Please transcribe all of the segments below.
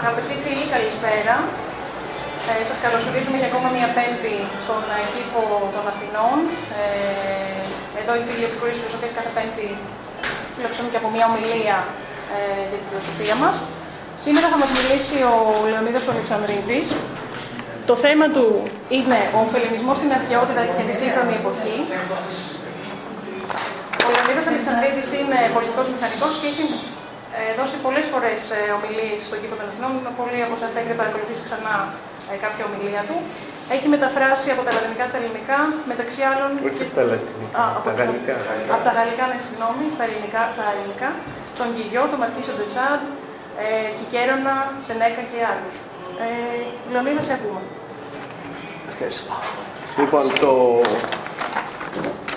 Αγαπητοί φίλοι, καλησπέρα. Ε, σας καλωσορίζουμε για ακόμα μία πέμπτη στον ε, κήπο των Αθηνών. Ε, εδώ οι φίλοι επικουρείς φιλοσοφίας κάθε πέμπτη φιλοξενούν και από μία ομιλία ε, για τη φιλοσοφία μας. Σήμερα θα μας μιλήσει ο Λεωνίδας ο Αλεξανδρίδης. Το θέμα του είναι ο ωφελημισμός στην αρχαιότητα και τη σύγχρονη εποχή. Ο Λεωνίδας Αλεξανδρίδης είναι πολιτικός μηχανικός και έχει ε, δώσει πολλές φορές ε, ομιλίες στον κήπο των Εθνών. Πολλοί από εσά θα έχετε παρακολουθήσει ξανά ε, κάποια ομιλία του. Έχει μεταφράσει από τα λατινικά στα ελληνικά, μεταξύ άλλων. Όχι από τα λατινικά, Α, από τα γαλλικά. Από τα γαλλικά, ναι, συγγνώμη, στα ελληνικά, στα ελληνικά. Τον Γιγιό, τον Μαρκίσο Ντεσάντ, ε, Κικέρονα, Σενέκα και άλλους. Ε, Λεωνίδα, σε ακούμε. Ευχαριστώ. Λοιπόν, το,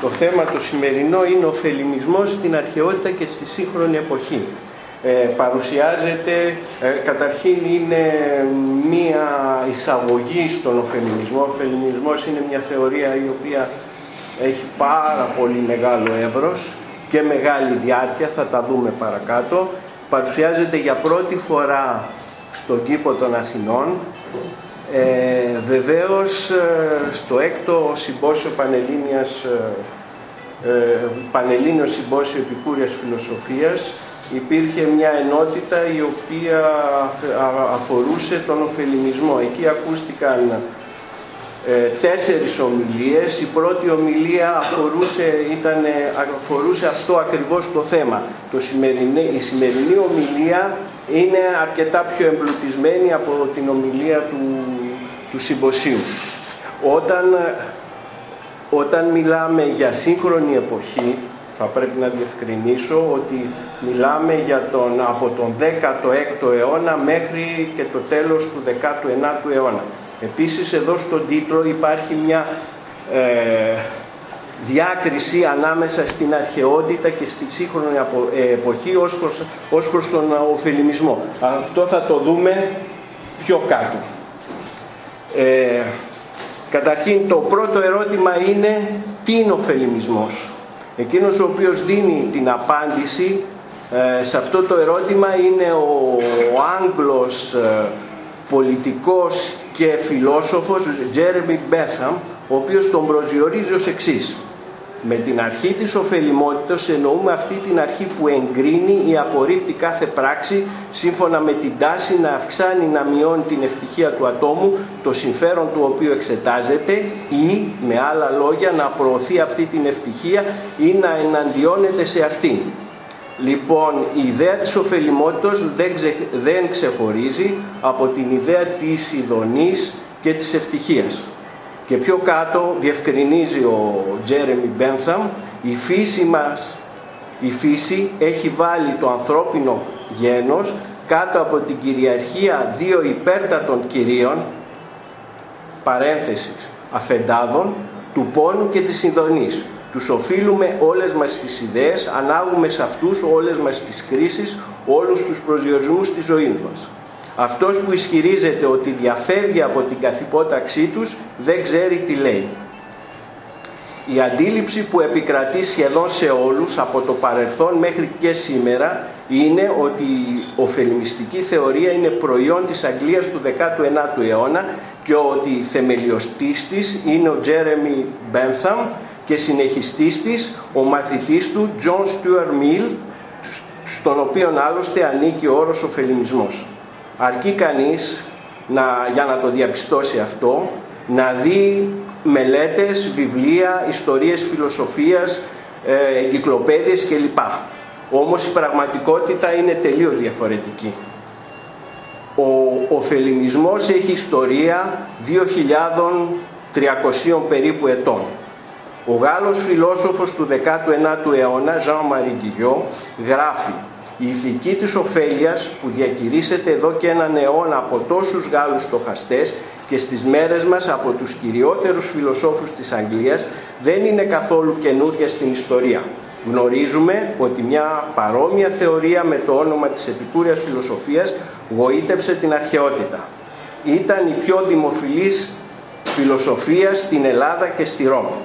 το θέμα το σημερινό είναι ο φελιμισμός στην αρχαιότητα και στη σύγχρονη εποχή. Ε, παρουσιάζεται, ε, καταρχήν είναι μία εισαγωγή στον ωφελιμισμό. Ο ωφελιμισμός είναι μια θεωρία η οποία έχει πάρα πολύ μεγάλο εύρος και μεγάλη διάρκεια, θα τα δούμε παρακάτω. Παρουσιάζεται για πρώτη φορά στον κήπο των Αθηνών. Ε, βεβαίως ε, στο έκτο συμπόσιο Πανελλήνιας, ε, ε, Πανελλήνιο Συμπόσιο Επικούριας Φιλοσοφίας υπήρχε μια ενότητα η οποία αφορούσε τον ωφελημισμό. Εκεί ακούστηκαν ε, τέσσερις ομιλίες. Η πρώτη ομιλία αφορούσε, ήταν, αφορούσε αυτό ακριβώς το θέμα. Το η σημερινή ομιλία είναι αρκετά πιο εμπλουτισμένη από την ομιλία του, του συμποσίου. Όταν, όταν μιλάμε για σύγχρονη εποχή, θα πρέπει να διευκρινίσω ότι μιλάμε για τον, από τον 16ο αιώνα μέχρι και το τέλος του 19ου αιώνα. Επίσης εδώ στον τίτλο υπάρχει μια ε, διάκριση ανάμεσα στην αρχαιότητα και στη σύγχρονη ε, εποχή ως προς, ως προς τον ωφελημισμό. Αυτό θα το δούμε πιο κάτω. Ε, καταρχήν το πρώτο ερώτημα είναι τι είναι ο ωφελημισμός; Εκείνος ο οποίος δίνει την απάντηση ε, σε αυτό το ερώτημα είναι ο, ο Άγγλος ε, πολιτικός και φιλόσοφος Τζέρεμι Μπέθαμ, ο οποίος τον προσδιορίζει ως εξής. Με την αρχή της ωφελημότητας εννοούμε αυτή την αρχή που εγκρίνει ή απορρίπτει κάθε πράξη σύμφωνα με την τάση να αυξάνει να μειώνει την ευτυχία του ατόμου, το συμφέρον του οποίου εξετάζεται ή με άλλα λόγια να προωθεί αυτή την ευτυχία ή να εναντιώνεται σε αυτήν. Λοιπόν, η ιδέα της ωφελημότητας δεν, δεν ξεχωρίζει από την ιδέα της ειδονής και της ευτυχίας. Και πιο κάτω διευκρινίζει ο Τζέρεμι Μπένθαμ, η φύση μας, η φύση έχει βάλει το ανθρώπινο γένος κάτω από την κυριαρχία δύο υπέρτατων κυρίων, παρένθεσης, αφεντάδων, του πόνου και της συνδονής. Τους οφείλουμε όλες μας τις ιδέες, ανάγουμε σε αυτούς όλες μας τις κρίσεις, όλους τους προσδιορισμούς της ζωής μας. Αυτός που ισχυρίζεται ότι διαφεύγει από την καθυπόταξή τους δεν ξέρει τι λέει. Η αντίληψη που επικρατεί σχεδόν σε όλους από το παρελθόν μέχρι και σήμερα είναι ότι η ωφελημιστική θεωρία είναι προϊόν της Αγγλίας του 19ου αιώνα και ότι θεμελιωστής της είναι ο Τζέρεμι Μπένθαμ και συνεχιστής της ο μαθητής του John Stuart Mill στον οποίο άλλωστε ανήκει ο όρος ωφελημισμός αρκεί κανείς να, για να το διαπιστώσει αυτό να δει μελέτες, βιβλία, ιστορίες φιλοσοφίας, ε, εγκυκλοπαίδειες κλπ. Όμως η πραγματικότητα είναι τελείως διαφορετική. Ο ωφελημισμός έχει ιστορία 2.300 περίπου ετών. Ο Γάλλος φιλόσοφος του 19ου αιώνα, Jean-Marie Guillot, γράφει η ηθική της ωφέλειας που διακηρύσσεται εδώ και έναν αιώνα από τόσους Γάλλους στοχαστές και στις μέρες μας από τους κυριότερους φιλοσόφους της Αγγλίας δεν είναι καθόλου καινούρια στην ιστορία. Γνωρίζουμε ότι μια παρόμοια θεωρία με το όνομα της επικούριας φιλοσοφίας γοήτευσε την αρχαιότητα. Ήταν η πιο δημοφιλής φιλοσοφία στην Ελλάδα και στη Ρώμη.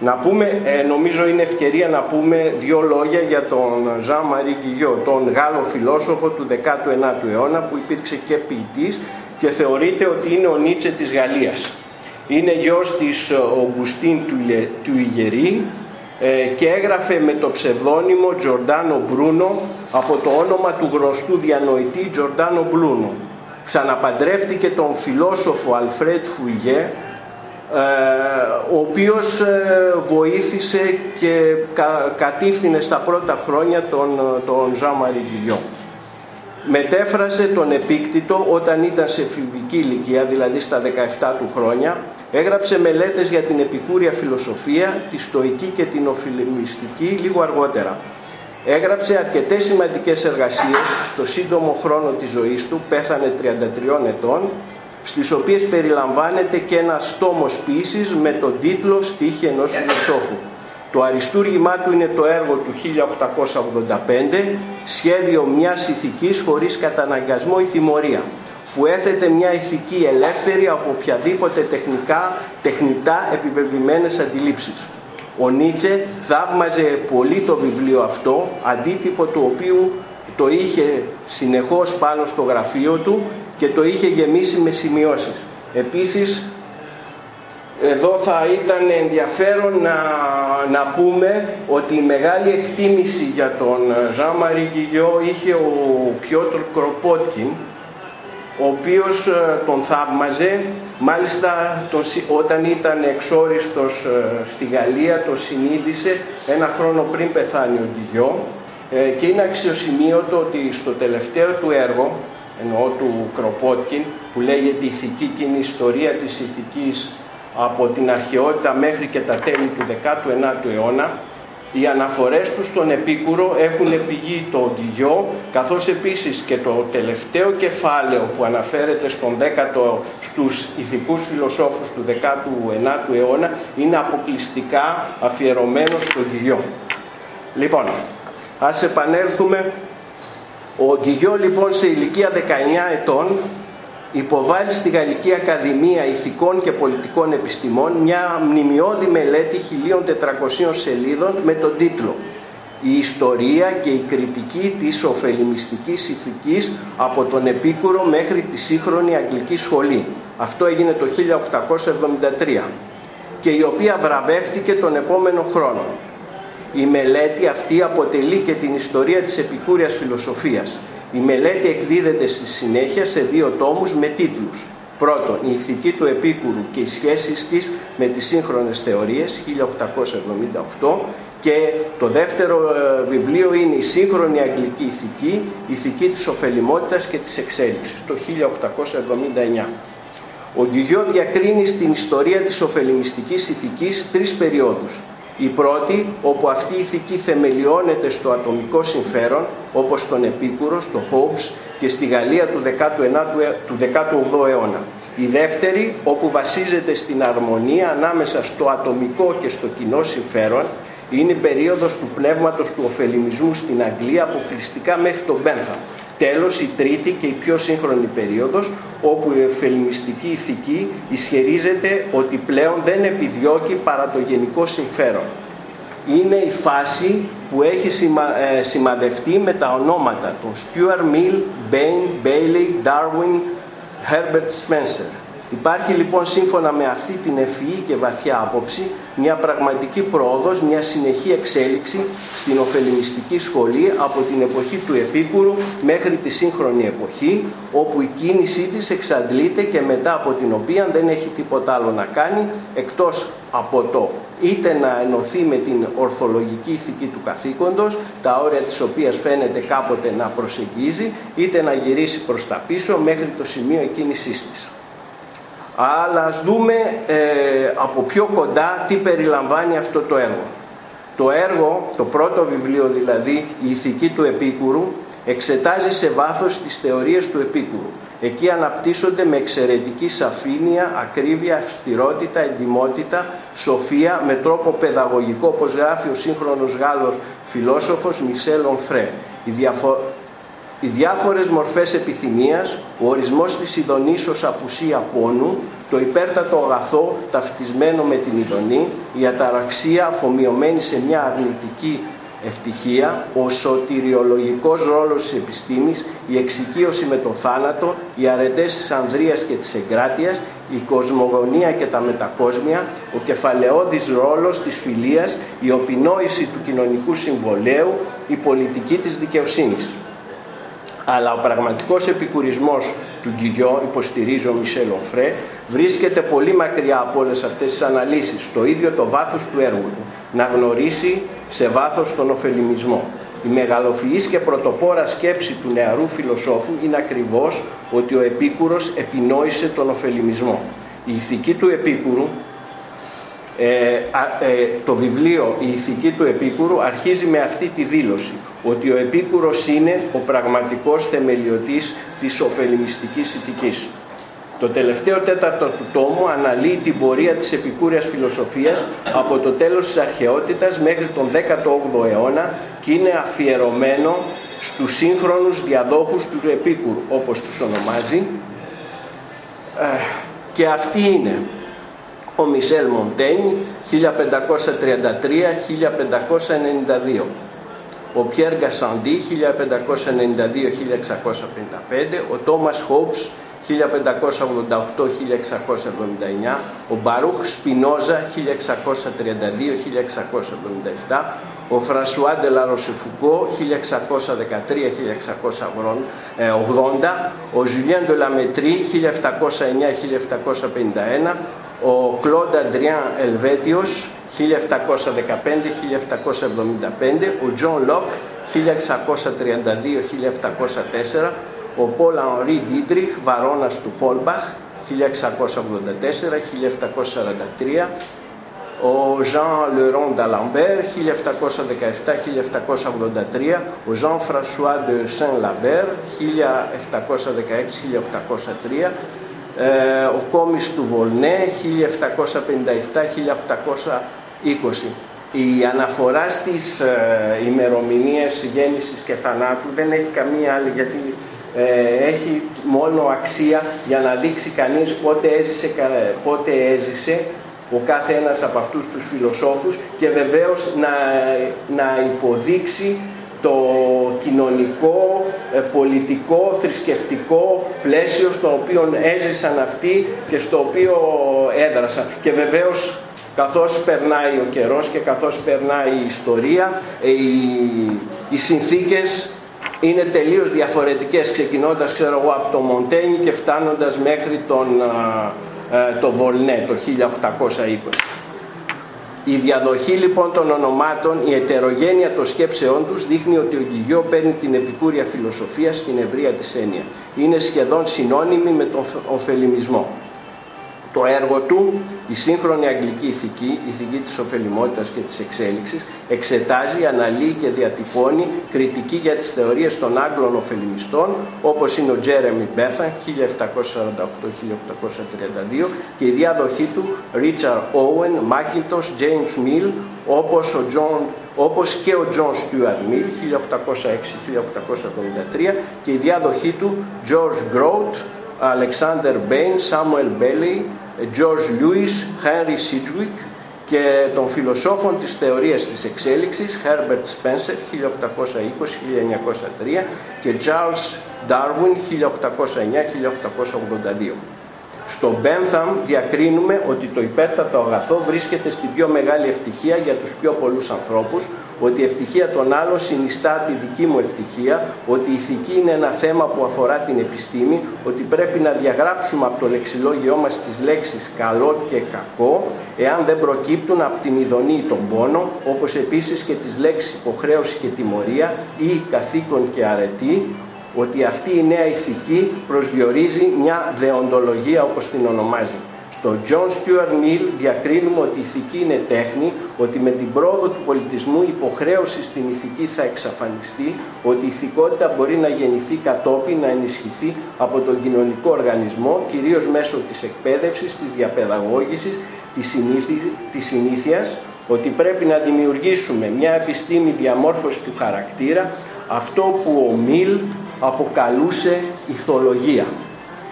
Να πούμε, ε, νομίζω είναι ευκαιρία να πούμε δύο λόγια για τον Ζαν Μαρί τον Γάλλο φιλόσοφο του 19ου αιώνα που υπήρξε και ποιητής και θεωρείται ότι είναι ο Νίτσε της Γαλλίας. Είναι γιος της Ογκουστίν του Ιγερή ε, και έγραφε με το ψευδόνυμο Τζορντάνο Μπρούνο από το όνομα του γνωστού διανοητή Τζορντάνο Μπρούνο. Ξαναπαντρεύτηκε τον φιλόσοφο Αλφρέτ Φουγέ ε, ο οποίος ε, βοήθησε και κατήφθηνε στα πρώτα χρόνια τον, τον Ζαν Μετέφρασε τον επίκτητο όταν ήταν σε φιβική ηλικία, δηλαδή στα 17 του χρόνια, έγραψε μελέτες για την επικούρια φιλοσοφία, τη στοική και την οφιλεμιστική λίγο αργότερα. Έγραψε αρκετές σημαντικές εργασίες. Στο σύντομο χρόνο της ζωής του, πέθανε 33 ετών, στις οποίες περιλαμβάνεται και ένας στόμος ποιήσης με τον τίτλο «Στίχη ενός φιλοσόφου». Το αριστούργημά του είναι το έργο του 1885, σχέδιο μιας ηθικής χωρίς καταναγκασμό ή τιμωρία, που έθετε μια ηθική ελεύθερη από οποιαδήποτε τεχνικά, τεχνητά επιβεβλημένες αντιλήψεις. Ο Νίτσε θαύμαζε πολύ το βιβλίο αυτό, αντίτυπο του οποίου το είχε συνεχώς πάνω στο γραφείο του και το είχε γεμίσει με σημειώσεις. Επίσης, εδώ θα ήταν ενδιαφέρον να, να πούμε ότι η μεγάλη εκτίμηση για τον Ζαν Μαρί είχε ο Πιότρ Κροπότκιν, ο οποίος ε, τον θαύμαζε, μάλιστα τον, όταν ήταν εξόριστος ε, στη Γαλλία το συνείδησε ένα χρόνο πριν πεθάνει ο Γκυγιό ε, και είναι αξιοσημείωτο ότι στο τελευταίο του έργο, εννοώ του Κροπότκιν, που λέγεται «Ηθική και είναι η ιστορία της ηθικής από την αρχαιότητα μέχρι και τα τέλη του 19ου αιώνα, οι αναφορές τους στον Επίκουρο έχουν πηγεί το Οντιγιό, καθώς επίσης και το τελευταίο κεφάλαιο που αναφέρεται στον 10ο, στους ηθικούς φιλοσόφους του 19ου αιώνα είναι αποκλειστικά αφιερωμένο στον Οντιγιό. Λοιπόν, ας επανέλθουμε. Ο Οντιγιό λοιπόν σε ηλικία 19 ετών υποβάλλει στη Γαλλική Ακαδημία Ηθικών και Πολιτικών Επιστημών μια μνημειώδη μελέτη 1400 σελίδων με τον τίτλο «Η ιστορία και η κριτική της ωφελημιστικής ηθικής από τον Επίκουρο μέχρι τη σύγχρονη Αγγλική Σχολή». Αυτό έγινε το 1873 και η οποία βραβεύτηκε τον επόμενο χρόνο. Η μελέτη αυτή αποτελεί και την ιστορία της επικούριας φιλοσοφίας η μελέτη εκδίδεται στη συνέχεια σε δύο τόμους με τίτλους. Πρώτον, η ηθική του Επίκουρου και οι σχέσεις της με τις σύγχρονες θεωρίες, 1878, και το δεύτερο ε, βιβλίο είναι η σύγχρονη αγγλική ηθική, η ηθική της ωφελημότητας και της εξέλιξης, το 1879. Ο Γκυγιό διακρίνει στην ιστορία της ωφελημιστικής ηθικής τρεις περιόδους. Η πρώτη, όπου αυτή η ηθική θεμελιώνεται στο ατομικό συμφέρον, όπως στον Επίκουρο, στο Hobbes και στη Γαλλία του 18ου αιώνα. Η δεύτερη, όπου βασίζεται στην αρμονία ανάμεσα στο ατομικό και στο κοινό συμφέρον, είναι η περίοδος του πνεύματος του ωφελημισμού στην Αγγλία αποκλειστικά μέχρι τον Μπένθαμ. Τέλος, η τρίτη και η πιο σύγχρονη περίοδος, όπου η εφελμιστική ηθική ισχυρίζεται ότι πλέον δεν επιδιώκει παρά το γενικό συμφέρον. Είναι η φάση που έχει σημα, ε, σημαδευτεί με τα ονόματα των Stuart Mill, Bain, Bailey, Darwin, Herbert Spencer. Υπάρχει λοιπόν σύμφωνα με αυτή την ευφυή και βαθιά άποψη μια πραγματική πρόοδος, μια συνεχή εξέλιξη στην ωφελημιστική σχολή από την εποχή του Επίκουρου μέχρι τη σύγχρονη εποχή όπου η κίνησή της εξαντλείται και μετά από την οποία δεν έχει τίποτα άλλο να κάνει εκτός από το είτε να ενωθεί με την ορθολογική ηθική του καθήκοντος, τα όρια της οποίας φαίνεται κάποτε να προσεγγίζει, είτε να γυρίσει προς τα πίσω μέχρι το σημείο εκκίνησής της. Αλλά ας δούμε ε, από πιο κοντά τι περιλαμβάνει αυτό το έργο. Το έργο, το πρώτο βιβλίο δηλαδή, η ηθική του Επίκουρου, εξετάζει σε βάθος τις θεωρίες του Επίκουρου. Εκεί αναπτύσσονται με εξαιρετική σαφήνεια, ακρίβεια, αυστηρότητα, εντιμότητα, σοφία, με τρόπο παιδαγωγικό, όπως γράφει ο σύγχρονος Γάλλος φιλόσοφος Μισελ Ονφρέ. Η, διαφο... Οι διάφορες μορφές επιθυμίας, ο ορισμός της ειδονής ως απουσία πόνου, το υπέρτατο αγαθό ταυτισμένο με την ειδονή, η αταραξία αφομοιωμένη σε μια αρνητική ευτυχία, ο σωτηριολογικός ρόλος της επιστήμης, η εξοικείωση με το θάνατο, οι αρετές της ανδρείας και της εγκράτειας, η κοσμογονία και τα μετακόσμια, ο κεφαλαιώδης ρόλος της φιλίας, η οπινόηση του κοινωνικού συμβολέου, η πολιτική της δικαιοσύνης. Αλλά ο πραγματικός επικουρισμός του Γκυγιό, υποστηρίζει ο Μισελ Οφρέ, βρίσκεται πολύ μακριά από όλες αυτές τις αναλύσεις, στο ίδιο το βάθος του έργου του, να γνωρίσει σε βάθος τον ωφελημισμό. Η μεγαλοφυής και πρωτοπόρα σκέψη του νεαρού φιλοσόφου είναι ακριβώς ότι ο Επίκουρος επινόησε τον ωφελημισμό. Η ηθική του Επίκουρου, ε, ε, το βιβλίο «Η ηθική του Επίκουρου» αρχίζει με αυτή τη δήλωση ότι ο Επίκουρος είναι ο πραγματικός θεμελιωτής της ωφελημιστικής ηθικής. Το τελευταίο τέταρτο του τόμου αναλύει την πορεία της επικούριας φιλοσοφίας από το τέλος της αρχαιότητας μέχρι τον 18ο αιώνα και είναι αφιερωμένο στους σύγχρονους διαδόχους του Επίκουρου, όπως τους ονομάζει. Ε, και αυτή είναι ο Μισελ Μοντένι 1533-1592 ο Πιέρ Γκασαντή 1592-1655, ο Τόμας Χόμπς 1588-1679, ο Μπαρούχ Σπινόζα 1632-1677, ο Φρανσουά Ντελαροσεφουκό 1613-1680, ο Ζουλιάν Ντελαμετρί 1709-1751, ο Κλοντ Αντριάν Ελβέτιος 1715-1775, ο Τζον Λοκ 1632-1704, ο Πολ Ανρί Ντίτριχ, βαρόνας του Φόλμπαχ 1684-1743, ο Jean Leron d'Alembert 1717-1783, ο Jean François de Saint-Lambert 1716-1803, ο Κόμις του Βολνέ 1757-1820. Η αναφορά στις ε, ημερομηνίες γέννησης και θανάτου δεν έχει καμία άλλη γιατί ε, έχει μόνο αξία για να δείξει κανείς πότε έζησε, πότε έζησε ο κάθε ένας από αυτούς τους φιλοσόφους και βεβαίως να, να υποδείξει το κοινωνικό, ε, πολιτικό, θρησκευτικό πλαίσιο στο οποίο έζησαν αυτοί και στο οποίο έδρασαν. Και βεβαίως καθώς περνάει ο καιρός και καθώς περνάει η ιστορία, ε, οι, οι συνθήκες είναι τελείως διαφορετικές ξεκινώντας ξέρω εγώ από το Μοντένι και φτάνοντας μέχρι τον, ε, το Βολνέ το 1820. Η διαδοχή λοιπόν των ονομάτων, η ετερογένεια των σκέψεών τους δείχνει ότι ο Γκυγιό παίρνει την επικούρια φιλοσοφία στην ευρεία της έννοια. Είναι σχεδόν συνώνυμη με τον ωφελημισμό το έργο του, η σύγχρονη αγγλική ηθική, η ηθική της ωφελημότητας και της εξέλιξης, εξετάζει, αναλύει και διατυπώνει κριτική για τις θεωρίες των Άγγλων ωφελημιστών, όπως είναι ο Τζέρεμι Μπέθαν, 1748-1832, και η διάδοχή του, Richard Owen, Mackintosh, James Mill, όπως, ο John, όπως και ο John Stuart Mill, 1806-1873, και η διάδοχή του, George Grote, Alexander Bain, Samuel Bailey, George Lewis, Henry Sidgwick και των φιλοσόφων της θεωρίας της εξέλιξης Herbert Spencer 1820-1903 και Charles Darwin 1809-1882. Στο Bentham διακρίνουμε ότι το υπέρτατο αγαθό βρίσκεται στην πιο μεγάλη ευτυχία για τους πιο πολλούς ανθρώπους ότι η ευτυχία των άλλων συνιστά τη δική μου ευτυχία, ότι η ηθική είναι ένα θέμα που αφορά την επιστήμη, ότι πρέπει να διαγράψουμε από το λεξιλόγιό μας τις λέξεις καλό και κακό, εάν δεν προκύπτουν από την ειδονή ή τον πόνο, όπως επίσης και τις λέξεις υποχρέωση και τιμωρία ή καθήκον και αρετή, ότι αυτή η νέα ηθική προσδιορίζει μια δεοντολογία όπως την ονομάζει. Στο John Stuart Mill διακρίνουμε ότι η ηθική είναι τέχνη, ότι με την πρόοδο του πολιτισμού η υποχρέωση στην ηθική θα εξαφανιστεί, ότι η ηθικότητα μπορεί να γεννηθεί κατόπιν, να ενισχυθεί από τον κοινωνικό οργανισμό, κυρίως μέσω της εκπαίδευσης, της διαπαιδαγώγησης, της συνήθειας, ότι πρέπει να δημιουργήσουμε μια επιστήμη διαμόρφωσης του χαρακτήρα, αυτό που ο Μιλ αποκαλούσε ηθολογία.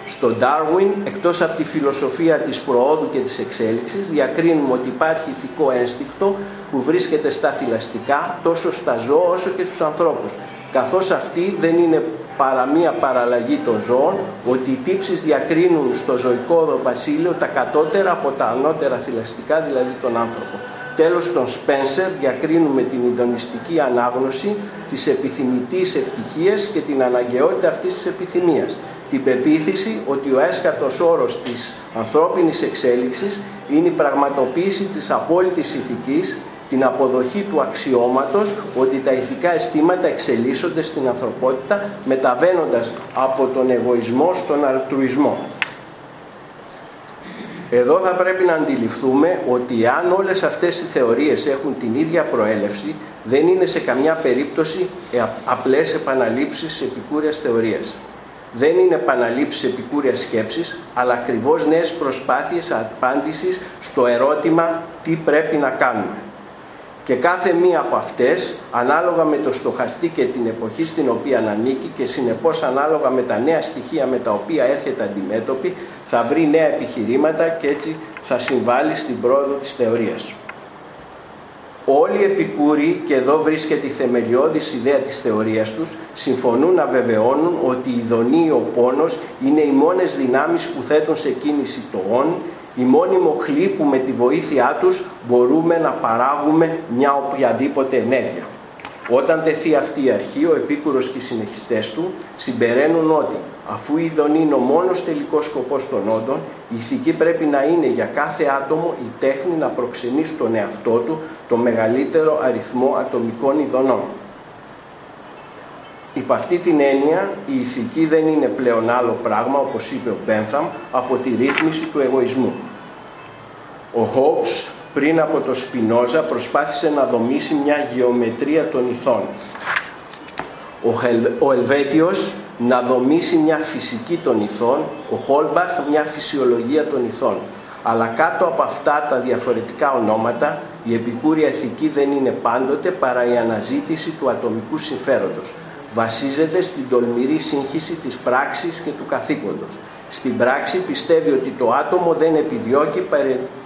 Στον Darwin, εκτός από τη φιλοσοφία της προόδου και της εξέλιξης, διακρίνουμε ότι υπάρχει ηθικό ένστικτο που βρίσκεται στα θηλαστικά, τόσο στα ζώα όσο και στους ανθρώπους. Καθώς αυτή δεν είναι παρά μία παραλλαγή των ζώων, ότι οι τύψεις διακρίνουν στο ζωικό βασίλειο τα κατώτερα από τα ανώτερα θηλαστικά, δηλαδή τον άνθρωπο. Τέλος, τον Σπένσερ διακρίνουμε την ιδονιστική ανάγνωση της επιθυμητής ευτυχίας και την αναγκαιότητα αυτής της επιθυμίας την πεποίθηση ότι ο έσκατος όρος της ανθρώπινης εξέλιξης είναι η πραγματοποίηση της απόλυτης ηθικής, την αποδοχή του αξιώματος ότι τα ηθικά αισθήματα εξελίσσονται στην ανθρωπότητα μεταβαίνοντας από τον εγωισμό στον αλτρουισμό. Εδώ θα πρέπει να αντιληφθούμε ότι αν όλες αυτές οι θεωρίες έχουν την ίδια προέλευση, δεν είναι σε καμιά περίπτωση απλές επαναλήψεις επικούρειας θεωρίας δεν είναι επαναλήψεις επικούριας σκέψης, αλλά ακριβώς νέες προσπάθειες απάντησης στο ερώτημα τι πρέπει να κάνουμε. Και κάθε μία από αυτές, ανάλογα με το στοχαστή και την εποχή στην οποία ανήκει και συνεπώς ανάλογα με τα νέα στοιχεία με τα οποία έρχεται αντιμέτωπη, θα βρει νέα επιχειρήματα και έτσι θα συμβάλλει στην πρόοδο της θεωρίας. Όλοι οι επικούροι, και εδώ βρίσκεται η θεμελιώδης ιδέα της θεωρίας τους, συμφωνούν να βεβαιώνουν ότι η ειδονή ο πόνος είναι οι μόνες δυνάμεις που θέτουν σε κίνηση το όν, η μόνη μοχλή που με τη βοήθειά τους μπορούμε να παράγουμε μια οποιαδήποτε ενέργεια. Όταν τεθεί αυτή η αρχή, ο Επίκουρος και οι συνεχιστές του συμπεραίνουν ότι αφού η ειδονή είναι ο μόνος τελικός σκοπός των όντων, η ηθική πρέπει να είναι για κάθε άτομο η τέχνη να προξενεί στον εαυτό του το μεγαλύτερο αριθμό ατομικών ειδονών. Υπ' αυτή την έννοια η ηθική δεν είναι πλέον άλλο πράγμα, όπως είπε ο Μπένθαμ, από τη ρύθμιση του εγωισμού. Ο Χόμπς πριν από το Σπινόζα προσπάθησε να δομήσει μια γεωμετρία των ηθών. Ο, Χελ, ο Ελβέτιος να δομήσει μια φυσική των ηθών, ο Χόλμπαχ μια φυσιολογία των ηθών. Αλλά κάτω από αυτά τα διαφορετικά ονόματα η επικούρια ηθική δεν είναι πάντοτε παρά η αναζήτηση του ατομικού συμφέροντος βασίζεται στην τολμηρή σύγχυση της πράξης και του καθήκοντος. Στην πράξη πιστεύει ότι το άτομο δεν επιδιώκει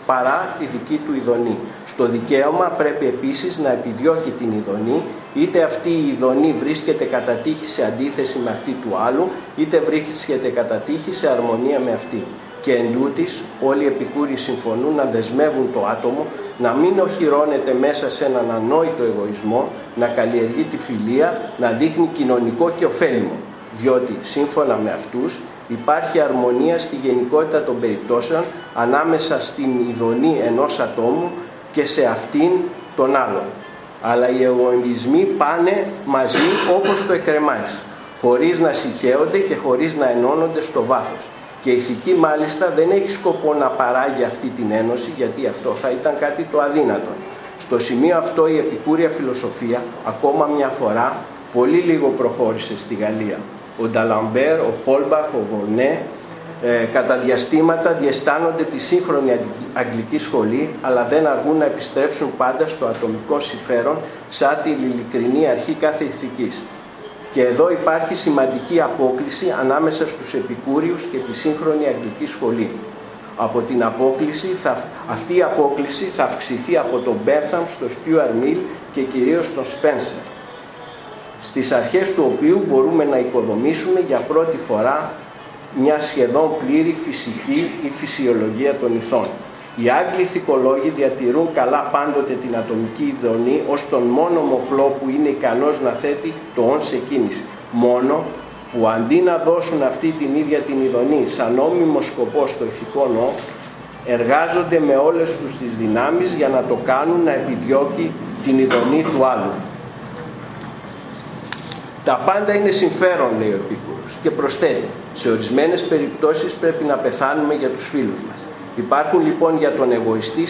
παρά τη δική του ειδονή. Στο δικαίωμα πρέπει επίσης να επιδιώκει την ειδονή, είτε αυτή η ειδονή βρίσκεται κατά τύχη σε αντίθεση με αυτή του άλλου, είτε βρίσκεται κατά τύχη σε αρμονία με αυτή και εν τούτης, όλοι οι επικούροι συμφωνούν να δεσμεύουν το άτομο να μην οχυρώνεται μέσα σε έναν ανόητο εγωισμό, να καλλιεργεί τη φιλία, να δείχνει κοινωνικό και ωφέλιμο, διότι σύμφωνα με αυτούς υπάρχει αρμονία στη γενικότητα των περιπτώσεων ανάμεσα στην ειδονή ενός ατόμου και σε αυτήν των άλλων. Αλλά οι εγωισμοί πάνε μαζί όπως το εκρεμάς, χωρίς να συγχέονται και χωρίς να ενώνονται στο βάθος. Και η ηθική μάλιστα δεν έχει σκοπό να παράγει αυτή την ένωση γιατί αυτό θα ήταν κάτι το αδύνατο. Στο σημείο αυτό η επικούρια φιλοσοφία ακόμα μια φορά πολύ λίγο προχώρησε στη Γαλλία. Ο Νταλαμπέρ, ο Χόλμπαχ, ο Βολνέ ε, κατά διαστήματα διαισθάνονται τη σύγχρονη αγγλική σχολή αλλά δεν αργούν να επιστρέψουν πάντα στο ατομικό συμφέρον σαν την ειλικρινή αρχή κάθε ηθικής. Και εδώ υπάρχει σημαντική απόκληση ανάμεσα στους επικούριους και τη σύγχρονη αγγλική σχολή. Από την απόκληση, θα, αυτή η απόκληση θα αυξηθεί από τον Μπέρθαμ στο Στιούαρ Μίλ και κυρίως στον Σπένσερ, στις αρχές του οποίου μπορούμε να οικοδομήσουμε για πρώτη φορά μια σχεδόν πλήρη φυσική ή φυσιολογία των ηθών. Οι Άγγλοι ηθικολόγοι διατηρούν καλά πάντοτε την ατομική ειδονή ως τον μόνο μοχλό που είναι ικανός να θέτει το όνς σε κίνηση. Μόνο που αντί να δώσουν αυτή την ίδια την ειδονή σαν νόμιμο σκοπό στο ηθικό νό, εργάζονται με όλες τους τις δυνάμεις για να το κάνουν να επιδιώκει την ειδονή του άλλου. Τα πάντα είναι συμφέρον, λέει ο Επίκουρος, και προσθέτει, σε ορισμένες περιπτώσεις πρέπει να πεθάνουμε για τους φίλους μας. Υπάρχουν λοιπόν για τον εγωιστή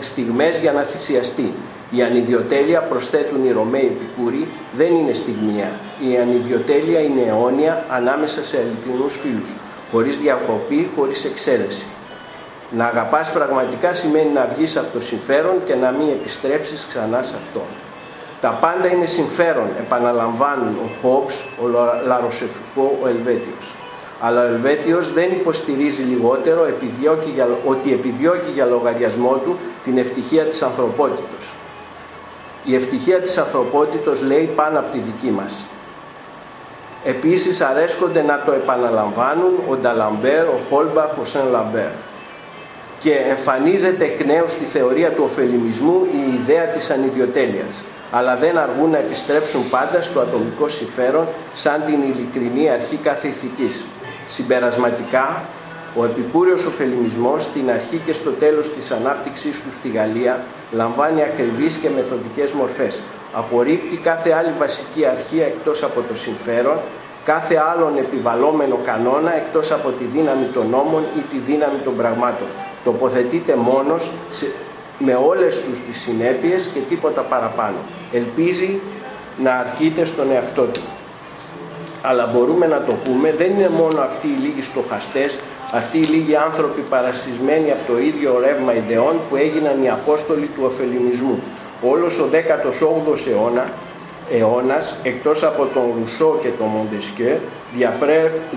στιγμές για να θυσιαστεί. Η ανιδιοτέλεια προσθέτουν οι Ρωμαίοι Επικούροι δεν είναι στιγμία. Η ανιδιοτέλεια είναι αιώνια ανάμεσα σε αληθινούς φίλους, χωρίς διακοπή, χωρίς εξαίρεση. Να αγαπάς πραγματικά σημαίνει να βγεις από το συμφέρον και να μην επιστρέψεις ξανά σε αυτό. Τα πάντα είναι συμφέρον, επαναλαμβάνουν ο Χόμπς, ο Λαροσεφουκό, ο Ελβέτιος. Αλλά ο Ελβέτιος δεν υποστηρίζει λιγότερο επιδιώκει για, ότι επιδιώκει για λογαριασμό του την ευτυχία της ανθρωπότητος. Η ευτυχία της ανθρωπότητος λέει πάνω από τη δική μας. Επίσης αρέσκονται να το επαναλαμβάνουν ο Νταλαμπέρ, ο Χόλμπαχ, ο Σεν Λαμπέρ. Και εμφανίζεται εκ νέου στη θεωρία του ωφελιμισμού η ιδέα της ανιδιοτέλειας. Αλλά δεν αργούν να επιστρέψουν πάντα στο ατομικό συμφέρον σαν την ειλικρινή αρχή κάθε ηθικής. Συμπερασματικά, ο επικούριος ωφελημισμός στην αρχή και στο τέλος της ανάπτυξής του στη Γαλλία λαμβάνει ακριβείς και μεθοδικές μορφές. Απορρίπτει κάθε άλλη βασική αρχή εκτός από το συμφέρον, κάθε άλλον επιβαλόμενο κανόνα εκτός από τη δύναμη των νόμων ή τη δύναμη των πραγμάτων. Τοποθετείται μόνος με όλες τους τις συνέπειες και τίποτα παραπάνω. Ελπίζει να αρκείται στον εαυτό του. Αλλά μπορούμε να το πούμε, δεν είναι μόνο αυτοί οι λίγοι στοχαστές αυτοί οι λίγοι άνθρωποι παρασυσμένοι από το ίδιο ρεύμα ιδεών που έγιναν οι Απόστολοι του ωφελημισμού. Όλος ο 18ος αιώνα, αιώνας, εκτός από τον Ρουσό και τον Μοντεσκέ,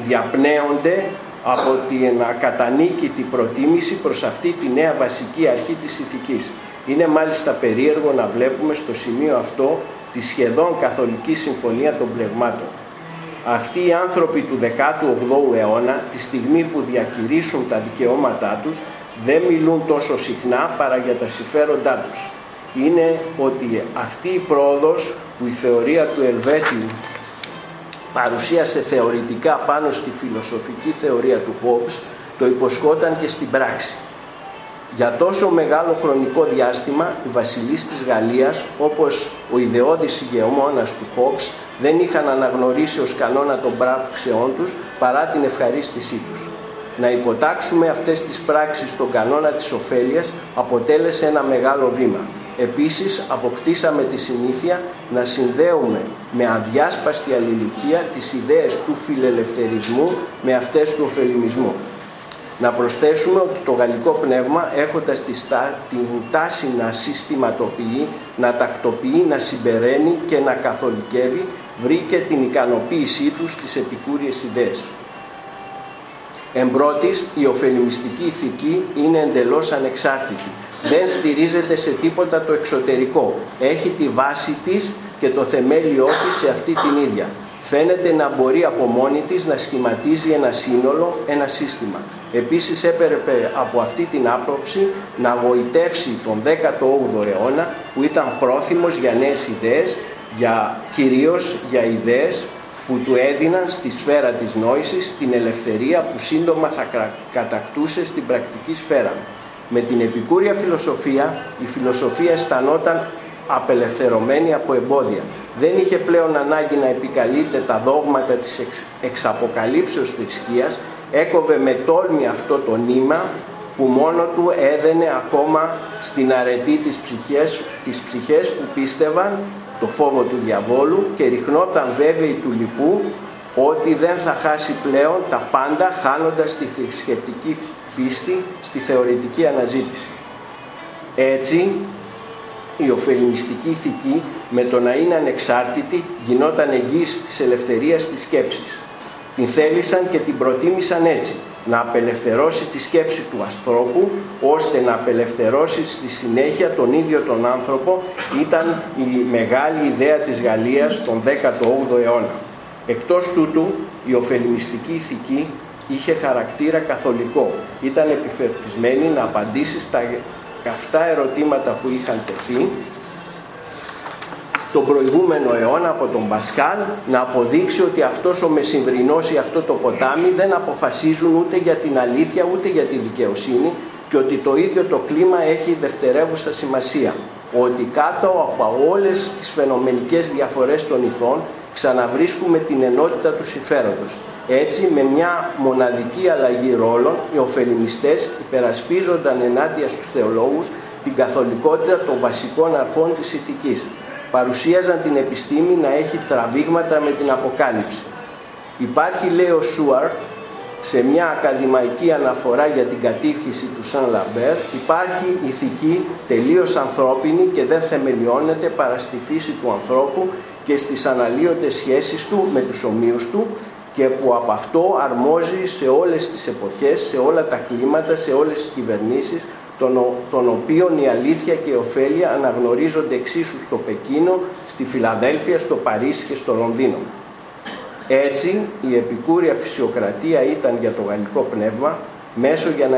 διαπνέονται από την ακατανίκητη προτίμηση προς αυτή τη νέα βασική αρχή της ηθικής. Είναι μάλιστα περίεργο να βλέπουμε στο σημείο αυτό τη σχεδόν καθολική συμφωνία των πλεγμάτων αυτοί οι άνθρωποι του 18ου αιώνα, τη στιγμή που διακηρύσουν τα δικαιώματά τους, δεν μιλούν τόσο συχνά παρά για τα συμφέροντά τους. Είναι ότι αυτή η πρόοδος που η θεωρία του Ελβέτιου παρουσίασε θεωρητικά πάνω στη φιλοσοφική θεωρία του Hobbes, το υποσχόταν και στην πράξη. Για τόσο μεγάλο χρονικό διάστημα, οι βασιλείς της Γαλλίας, όπως ο ιδεώδης ηγεμόνας του Hobbes, δεν είχαν αναγνωρίσει ως κανόνα των πράξεών τους παρά την ευχαρίστησή τους. Να υποτάξουμε αυτές τις πράξεις στον κανόνα της ωφέλειας αποτέλεσε ένα μεγάλο βήμα. Επίσης αποκτήσαμε τη συνήθεια να συνδέουμε με αδιάσπαστη αλληλουχία τις ιδέες του φιλελευθερισμού με αυτές του ωφελημισμού. Να προσθέσουμε ότι το γαλλικό πνεύμα έχοντας την τάση να συστηματοποιεί, να τακτοποιεί, να συμπεραίνει και να καθολικεύει βρήκε την ικανοποίησή τους στις επικούριες ιδέες. Εμπρότης, η ωφελημιστική ηθική είναι εντελώς ανεξάρτητη. Δεν στηρίζεται σε τίποτα το εξωτερικό. Έχει τη βάση της και το θεμέλιό της σε αυτή την ίδια. Φαίνεται να μπορεί από μόνη της να σχηματίζει ένα σύνολο, ένα σύστημα. Επίσης έπρεπε από αυτή την άποψη να γοητεύσει τον 18ο αιώνα που ήταν πρόθυμος για νέες ιδέες για, κυρίως για ιδέες που του έδιναν στη σφαίρα της νόησης την ελευθερία που σύντομα θα κατακτούσε στην πρακτική σφαίρα. Με την επικούρια φιλοσοφία, η φιλοσοφία αισθανόταν απελευθερωμένη από εμπόδια. Δεν είχε πλέον ανάγκη να επικαλείται τα δόγματα της εξ, εξαποκαλύψεως θρησκείας, έκοβε με τόλμη αυτό το νήμα που μόνο του έδαινε ακόμα στην αρετή της ψυχές, τις ψυχές που πίστευαν το φόβο του διαβόλου και ριχνόταν βέβαιη του λοιπού ότι δεν θα χάσει πλέον τα πάντα χάνοντας τη θρησκευτική πίστη στη θεωρητική αναζήτηση. Έτσι, η ωφελημιστική ηθική με το να είναι ανεξάρτητη γινόταν εγγύηση της ελευθερίας της σκέψης. Την θέλησαν και την προτίμησαν έτσι, να απελευθερώσει τη σκέψη του ανθρώπου ώστε να απελευθερώσει στη συνέχεια τον ίδιο τον άνθρωπο ήταν η μεγάλη ιδέα της Γαλλίας τον 18ο αιώνα. Εκτός τούτου η ωφελημιστική ηθική είχε χαρακτήρα καθολικό. Ήταν επιφερτισμένη να απαντήσει στα καυτά ερωτήματα που είχαν τεθεί τον προηγούμενο αιώνα από τον Πασκάλ να αποδείξει ότι αυτός ο μεσημβρινός ή αυτό το ποτάμι δεν αποφασίζουν ούτε για την αλήθεια ούτε για τη δικαιοσύνη και ότι το ίδιο το κλίμα έχει δευτερεύουσα σημασία. Ότι κάτω από όλες τις φαινομενικές διαφορές των ηθών ξαναβρίσκουμε την ενότητα του συμφέροντος. Έτσι, με μια μοναδική αλλαγή ρόλων, οι ωφελημιστές υπερασπίζονταν ενάντια στους θεολόγους την καθολικότητα των βασικών αρχών της ηθικής παρουσίαζαν την επιστήμη να έχει τραβήγματα με την αποκάλυψη. Υπάρχει, λέει ο Σούαρτ, σε μια ακαδημαϊκή αναφορά για την κατήχηση του Σαν Λαμπέρ υπάρχει ηθική τελείως ανθρώπινη και δεν θεμελιώνεται παρά στη φύση του ανθρώπου και στις αναλύωτες σχέσεις του με τους ομοίους του και που από αυτό αρμόζει σε όλες τις εποχές, σε όλα τα κλίματα, σε όλες τις κυβερνήσεις, των, των οποίων η αλήθεια και η ωφέλεια αναγνωρίζονται εξίσου στο Πεκίνο, στη Φιλαδέλφια, στο Παρίσι και στο Λονδίνο. Έτσι, η επικούρια φυσιοκρατία ήταν για το γαλλικό πνεύμα μέσω για να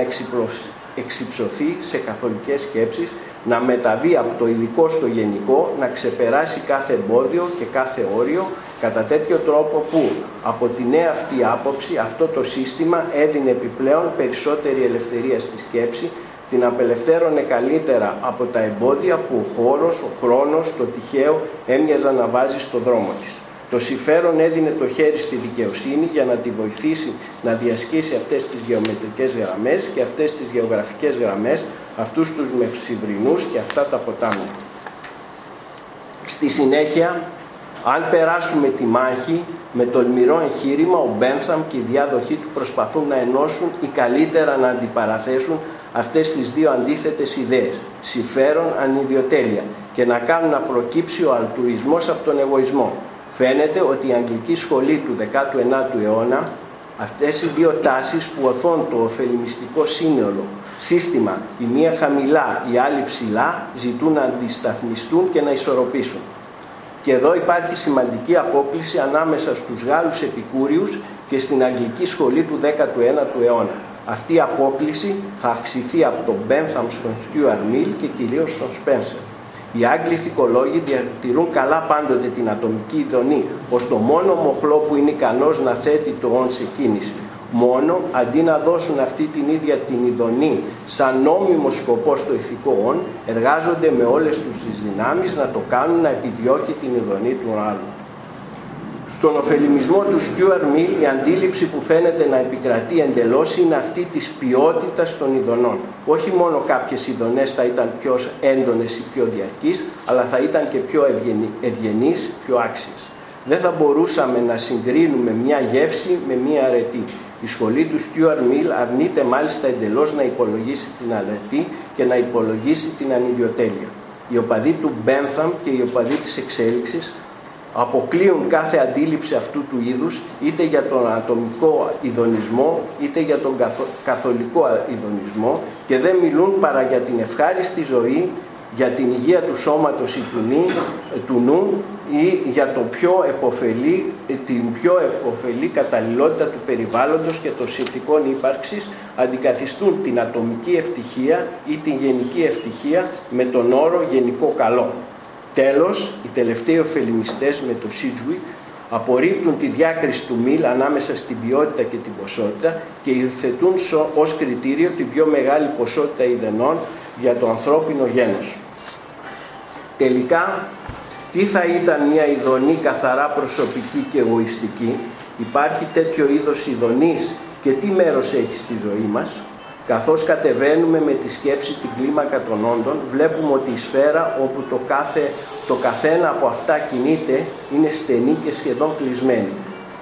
εξυψωθεί σε καθολικές σκέψεις, να μεταβεί από το ειδικό στο γενικό, να ξεπεράσει κάθε εμπόδιο και κάθε όριο, κατά τέτοιο τρόπο που από τη νέα αυτή άποψη αυτό το σύστημα έδινε επιπλέον περισσότερη ελευθερία στη σκέψη, την απελευθέρωνε καλύτερα από τα εμπόδια που ο χώρος, ο χρόνος, το τυχαίο έμοιαζαν να βάζει στο δρόμο της. Το συμφέρον έδινε το χέρι στη δικαιοσύνη για να τη βοηθήσει να διασχίσει αυτές τις γεωμετρικές γραμμές και αυτές τις γεωγραφικές γραμμές, αυτούς τους μευσιβρινούς και αυτά τα ποτάμια. Στη συνέχεια, αν περάσουμε τη μάχη, με το τολμηρό εγχείρημα, ο Μπένθαμ και η διάδοχή του προσπαθούν να ενώσουν ή καλύτερα να αντιπαραθέσουν αυτές τις δύο αντίθετες ιδέες, συμφέρον ανιδιοτέλεια και να κάνουν να προκύψει ο αλτουισμός από τον εγωισμό. Φαίνεται ότι η αγγλική σχολή του 19ου αιώνα, αυτές οι δύο τάσεις που οθών το ωφελημιστικό σύνολο, σύστημα, η μία χαμηλά, η άλλη ψηλά, ζητούν να αντισταθμιστούν και να ισορροπήσουν. Και εδώ υπάρχει σημαντική απόκληση ανάμεσα στους Γάλλους επικούριους και στην αγγλική σχολή του 19ου αιώνα. Αυτή η απόκληση θα αυξηθεί από τον Μπένθαμ στον Στιούαρ Μίλ και κυρίως στον Σπένσερ. Οι Άγγλοι ηθικολόγοι διατηρούν καλά πάντοτε την ατομική ειδονή ως το μόνο μοχλό που είναι ικανός να θέτει το όνς σε κίνηση. Μόνο αντί να δώσουν αυτή την ίδια την ειδονή σαν νόμιμο σκοπό στο ηθικό όν, εργάζονται με όλες τους τις δυνάμεις να το κάνουν να επιδιώκει την ειδονή του άλλου. Στον ωφελημισμό του Στιούαρ Μίλ η αντίληψη που φαίνεται να επικρατεί εντελώς είναι αυτή της ποιότητας των ειδονών. Όχι μόνο κάποιες ειδονές θα ήταν πιο έντονες ή πιο διαρκείς, αλλά θα ήταν και πιο ευγενείς, πιο άξιες. Δεν θα μπορούσαμε να συγκρίνουμε μια γεύση με μια αρετή. Η σχολή του Στιούαρ Μίλ αρνείται μάλιστα εντελώς να υπολογίσει την αρετή και να υπολογίσει την ανιδιοτέλεια. Οι οπαδοί του Μπένθαμ και οι οπαδοί της εξέλιξης αποκλείουν κάθε αντίληψη αυτού του είδους είτε για τον ατομικό ειδονισμό είτε για τον καθολικό ειδονισμό και δεν μιλούν παρά για την ευχάριστη ζωή, για την υγεία του σώματος ή του, νου ή για το πιο εποφελή, την πιο εποφελή καταλληλότητα του περιβάλλοντος και των συνθηκών ύπαρξης αντικαθιστούν την ατομική ευτυχία ή την γενική ευτυχία με τον όρο γενικό καλό. Τέλος, οι τελευταίοι ωφελημιστές με το Sidgwick απορρίπτουν τη διάκριση του Μίλ ανάμεσα στην ποιότητα και την ποσότητα και υιοθετούν ως κριτήριο την πιο μεγάλη ποσότητα ιδενών για το ανθρώπινο γένος. Τελικά, τι θα ήταν μια ειδονή καθαρά προσωπική και εγωιστική, υπάρχει τέτοιο είδος ειδονής και τι μέρος έχει στη ζωή μας, Καθώς κατεβαίνουμε με τη σκέψη την κλίμακα των όντων, βλέπουμε ότι η σφαίρα όπου το, κάθε, το καθένα από αυτά κινείται είναι στενή και σχεδόν κλεισμένη.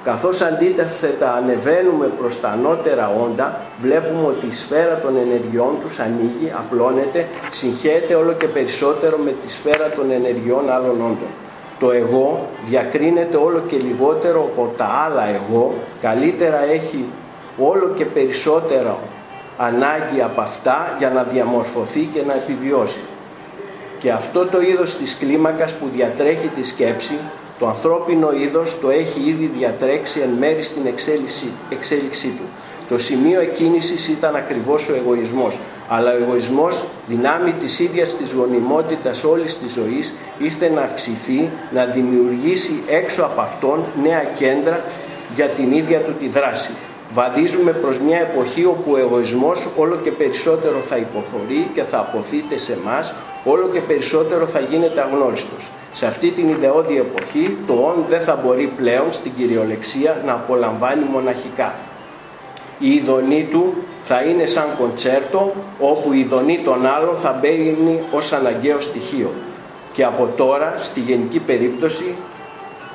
Καθώς αντίθετα ανεβαίνουμε προς τα ανώτερα όντα, βλέπουμε ότι η σφαίρα των ενεργειών τους ανοίγει, απλώνεται, συγχέεται όλο και περισσότερο με τη σφαίρα των ενεργειών άλλων όντων. Το εγώ διακρίνεται όλο και λιγότερο από τα άλλα εγώ, καλύτερα έχει όλο και περισσότερο ανάγκη από αυτά για να διαμορφωθεί και να επιβιώσει. Και αυτό το είδος της κλίμακας που διατρέχει τη σκέψη, το ανθρώπινο είδος το έχει ήδη διατρέξει εν μέρη στην εξέλιξη, εξέλιξή του. Το σημείο εκκίνησης ήταν ακριβώς ο εγωισμός, αλλά ο εγωισμός, δυνάμει της ίδιας της γονιμότητας όλης της ζωής, ήρθε να αυξηθεί, να δημιουργήσει έξω από αυτόν νέα κέντρα για την ίδια του τη δράση. Βαδίζουμε προς μια εποχή όπου ο εγωισμός όλο και περισσότερο θα υποχωρεί και θα αποθείται σε μας, όλο και περισσότερο θα γίνεται αγνώριστος. Σε αυτή την ιδεώδη εποχή το «ον» δεν θα μπορεί πλέον στην κυριολεξία να απολαμβάνει μοναχικά. Η ειδονή του θα είναι σαν κοντσέρτο όπου η ειδονή των άλλων θα μπαίνει ως αναγκαίο στοιχείο. Και από τώρα, στη γενική περίπτωση,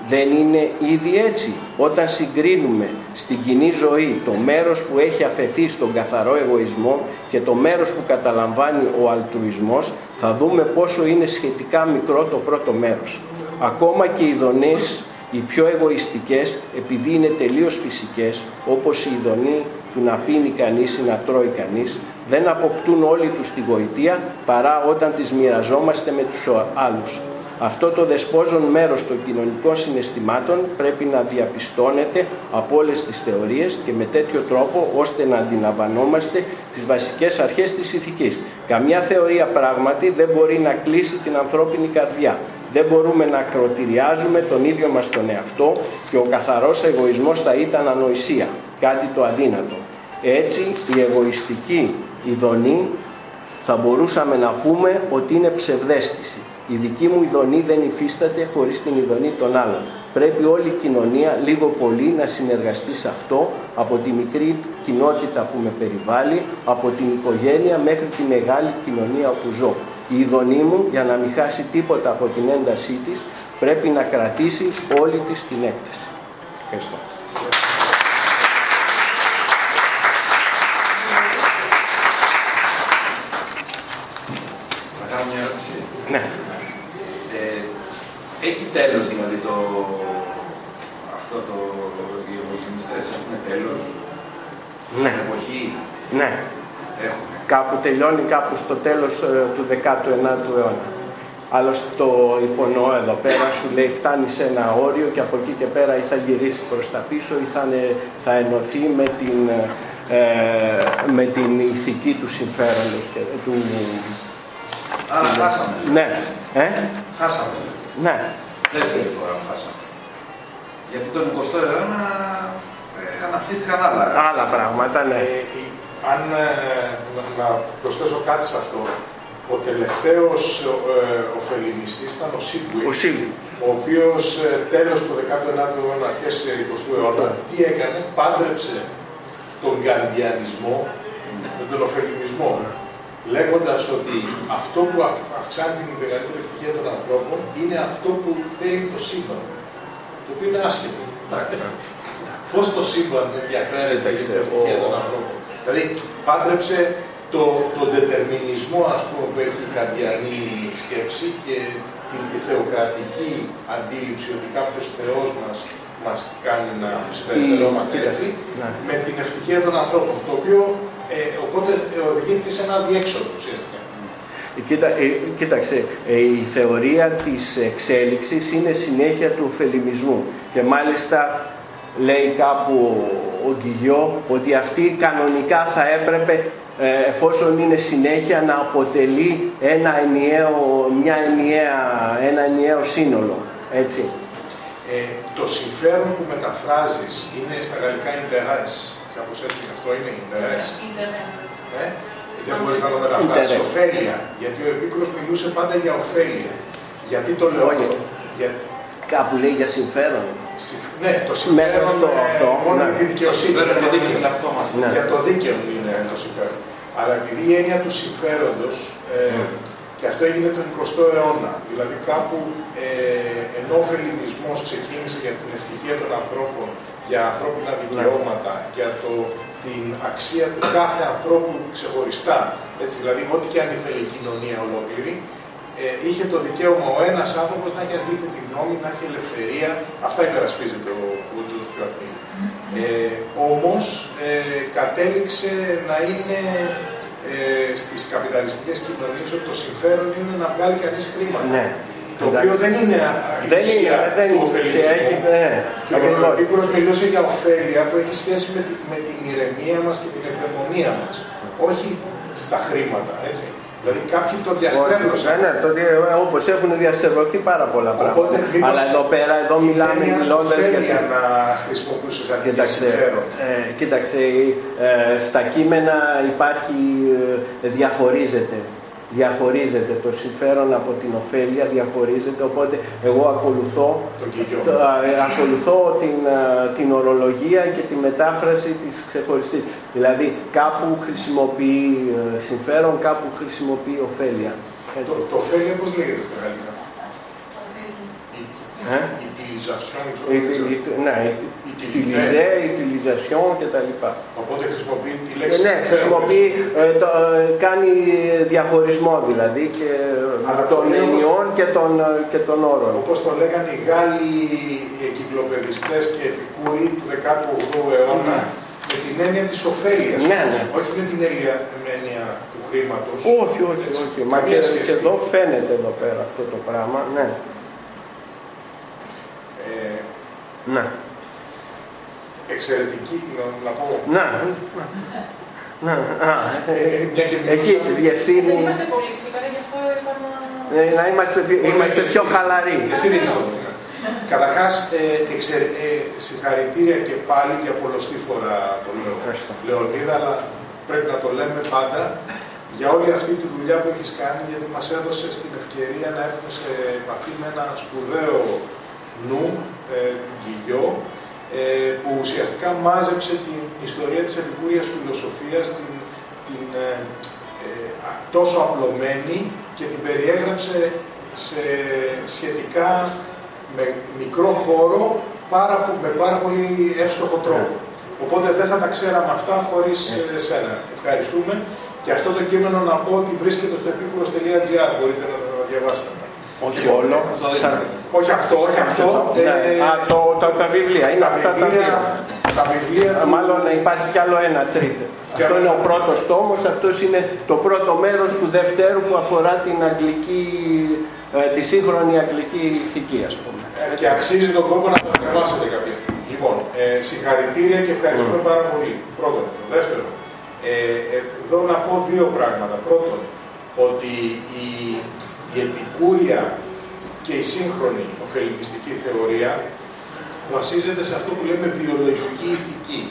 Δεν είναι ήδη έτσι. Όταν συγκρίνουμε στην κοινή ζωή το μέρος που έχει αφαιθεί στον καθαρό εγωισμό και το μέρος που καταλαμβάνει ο αλτρουισμός, θα δούμε πόσο είναι σχετικά μικρό το πρώτο μέρος. Ακόμα και οι δονείς, οι πιο εγωιστικές, επειδή είναι τελείως φυσικές, όπως η ειδονή του να πίνει κανείς ή να τρώει κανείς, δεν αποκτούν όλοι τους τη γοητεία παρά όταν τις μοιραζόμαστε με τους άλλους. Αυτό το δεσπόζον μέρος των κοινωνικών συναισθημάτων πρέπει να διαπιστώνεται από όλες τις θεωρίες και με τέτοιο τρόπο ώστε να αντιλαμβανόμαστε τις βασικές αρχές της ηθικής. Καμιά θεωρία πράγματι δεν μπορεί να κλείσει την ανθρώπινη καρδιά. Δεν μπορούμε να ακροτηριάζουμε τον ίδιο μας τον εαυτό και ο καθαρός εγωισμός θα ήταν ανοησία, κάτι το αδύνατο. Έτσι η εγωιστική ειδονή θα μπορούσαμε να πούμε ότι είναι ψευδέστηση. Η δική μου ειδονή δεν υφίσταται χωρίς την ειδονή των άλλων. Πρέπει όλη η κοινωνία λίγο πολύ να συνεργαστεί σε αυτό, από τη μικρή κοινότητα που με περιβάλλει, από την οικογένεια μέχρι τη μεγάλη κοινωνία όπου ζω. Η ειδονή μου, για να μην χάσει τίποτα από την έντασή της, πρέπει να κρατήσει όλη της την έκταση. Ευχαριστώ. Ναι. Ε, έχει τέλος δηλαδή το, αυτό το οι ευρωκινιστές έχουν τέλος; Ναι. Στην εποχή Ναι. έχουμε. Κάπου τελειώνει κάπου στο τέλος ε, του 19ου αιώνα. Άλλωστε το υπονοώ εδώ πέρα σου λέει φτάνει σε ένα όριο και από εκεί και πέρα ή θα γυρίσει προς τα πίσω ή θα, είναι- θα ενωθεί με την, ε, με την ηθική του συμφέροντος και του... Άρα χάσαμε. Ναι, ε, Χάσαμε. ναι. Δεύτερη φορά που χάσαμε. Γιατί τον 20ο αιώνα ε, αναπτύχθηκαν άλλα. Άλλα πράγματα, ναι. Ε, η- αν ε, να- να προσθέσω κάτι σε αυτό, ο τελευταίος ε, ωφελημιστής ήταν ο Ο Σίγουι, Σίλβι. ο οποίος ε, τέλος του 19ου αιώνα και σε 20ου αιώνα, τι έκανε, πάντρεψε τον γκαντιανισμό με τον ωφελημισμό, λέγοντας ότι αυτό που αυ- αυξάνει την μεγαλύτερη ευτυχία των ανθρώπων είναι αυτό που θέλει το σύμπαν, το οποίο είναι άσχετο. Πώς το σύμπαν ενδιαφέρεται για την ευτυχία των ανθρώπων. Δηλαδή, πάντρεψε το, τον δετερμινισμό, ας πούμε, που έχει η καρδιανή σκέψη και την θεοκρατική αντίληψη ότι κάποιος Θεός μας, μας κάνει να συμπεριφερόμαστε Κοίτα, έτσι, ναι. με την ευτυχία των ανθρώπων. Το οποίο ε, οπότε ε, οδηγήθηκε σε ένα διέξοδο ουσιαστικά. Ε, Κοίτα, ε, κοίταξε, ε, η θεωρία της εξέλιξης είναι συνέχεια του ωφελημισμού και μάλιστα λέει κάπου ο Γκυγιό ότι αυτή κανονικά θα έπρεπε ε, εφόσον είναι συνέχεια να αποτελεί ένα ενιαίο, μια ενιαία, ένα ενιαίο σύνολο. Έτσι. Ε, το συμφέρον που μεταφράζεις είναι στα γαλλικά interesse. Κάπως έτσι αυτό είναι interesse. Ε; Δεν μπορείς να το μεταφράσεις. Interesse. Ωφέλεια. Γιατί ο Επίκουρος μιλούσε πάντα για ωφέλεια. Γιατί το λέω Όχι. αυτό. Για... Κάπου λέει για συμφέρον. συμ- Ναι, το συμφέρον Μέσα στο ε, αυτό, μόνο ναι. για τη δικαιοσύνη. Βέβαια για το το δίκαιο δίκαιο. είναι αυτό μας. Ναι. Για το δίκαιο είναι το συμφέρον. Αλλά επειδή η έννοια του συμφέροντος, ε, Ναι. και αυτό έγινε τον 20ο αιώνα, δηλαδή κάπου ε, ενώ ο φελινισμός ξεκίνησε για την ευτυχία των ανθρώπων, για ανθρώπινα δικαιώματα, για το, την αξία του κάθε ανθρώπου ξεχωριστά, έτσι, δηλαδή ό,τι και αν ήθελε η κοινωνία ολόκληρη, ε, είχε το δικαίωμα ο ένας άνθρωπος να έχει αντίθετη γνώμη, να έχει ελευθερία. Αυτά υπερασπίζεται ο, ο Τζος πιο πριν. Ε, όμως ε, κατέληξε να είναι ε, στις καπιταλιστικές κοινωνίες ότι το συμφέρον είναι να βγάλει κανείς χρήματα. Ναι. Το οποίο δεν είναι α, η Δεν είναι, ουσία δεν του είναι ουσία, ωφελισμού. έχει, ναι, Και ο ακριβώς. Επίκουρος μιλούσε για ωφέλεια που έχει σχέση με, τη- με την ηρεμία μας και την ευδαιμονία μας. Όχι στα χρήματα, έτσι. Δηλαδή κάποιοι το διαστρέβλωσαν. Ναι, ναι, το, όπως έχουν διαστρεβλωθεί πάρα πολλά πράγματα. Οπότε, μήπως Αλλά εδώ πέρα, εδώ μιλάμε είναι μια μιλώντας για ωφέλεια την- να χρησιμοποιήσεις αντί για Κοίταξε, συμφέρον. ε, κοίταξε ε, στα κείμενα υπάρχει, ε, διαχωρίζεται. Διαχωρίζεται το συμφέρον από την ωφέλεια, διαχωρίζεται, οπότε εγώ ακολουθώ, Τον Κίγιο. το- ε, ακολουθώ την, ε, την ορολογία και τη μετάφραση της ξεχωριστής. Δηλαδή κάπου χρησιμοποιεί ε, συμφέρον, κάπου χρησιμοποιεί ωφέλεια. Το, Έτσι. το ωφέλεια πώς λέγεται στα γαλλικά; Ε; Utiliser. utilisation, Η, η, ναι, η τυλιζέ, η utilisation κτλ. Οπότε χρησιμοποιεί τη Ε, λέξη ναι, συμφέροντος. χρησιμοποιεί, ε, το, ε, κάνει διαχωρισμό δηλαδή και Αλλά των το λέω ενιών και των, ε, και των όρων. Όπως το λέγανε οι Γάλλοι εγκυκλοπαιδιστές και επικούροι του 18ου αιώνα, με την έννοια της ωφέλειας. Ναι, ναι. Όχι με την έννοια, με έννοια του χρήματος. Όχι, όχι, Έτσι, όχι. Μα καμία και, σχέση. και εδώ φαίνεται εδώ πέρα αυτό το πράγμα. Ναι. Ε, Ναι. Εξαιρετική, να, να πω. Να. Να. Α, Ε, μια και Εκεί μιλούσα- Δεν διευθύνει. είμαστε πολύ σήμερα, γι' αυτό είπα να... ε, Να είμαστε, πιο- είμαστε πιο χαλαροί. Εσύ δεν είσαι. Καταρχάς, ε, εξε- ε, συγχαρητήρια και πάλι για πολλωστή φορά το λέω. Ευχαριστώ. Λεωνίδα, αλλά πρέπει να το λέμε πάντα για όλη αυτή τη δουλειά που έχεις κάνει, γιατί μας έδωσε την ευκαιρία να έρθουμε σε επαφή με ένα σπουδαίο νου, ε, Γκυγιό, ε, που ουσιαστικά μάζεψε την ιστορία της επικούριας φιλοσοφίας, την, την ε, ε, α- τόσο απλωμένη και την περιέγραψε σε σχετικά με μικρό χώρο πάρα, πο- με πάρα πολύ εύστοχο τρόπο. Οπότε δεν θα τα ξέραμε αυτά χωρίς ε, εσένα. Ευχαριστούμε. Και αυτό το κείμενο να πω ότι βρίσκεται στο επίκουρος.gr. Μπορείτε να το διαβάσετε. Όχι όλο. Αυτό δεν Θα- είναι. Όχι αυτό, όχι αυτό. Ναι. ε, Α, το, τα, τα βιβλία. Είναι αυτά τα βιβλία- δύο. Τα βιβλία Ε, του- Μάλλον υπάρχει κι άλλο ένα τρίτο. Και Αυτό άλλο είναι ο ένα. πρώτος τόμος, αυτός είναι το πρώτο μέρος του δευτέρου που αφορά την αγγλική, ε, τη σύγχρονη αγγλική ηθική, ας πούμε. Ε, και αξίζει τον κόπο να το διαβάσετε κάποια στιγμή. Λοιπόν, ε, συγχαρητήρια και ευχαριστούμε πάρα πολύ. Πρώτον. Δεύτερον, ε, ε, εδώ να πω δύο πράγματα. Πρώτον, ότι η, η επικούρια και η σύγχρονη ωφελημιστική θεωρία βασίζεται σε αυτό που λέμε βιολογική ηθική.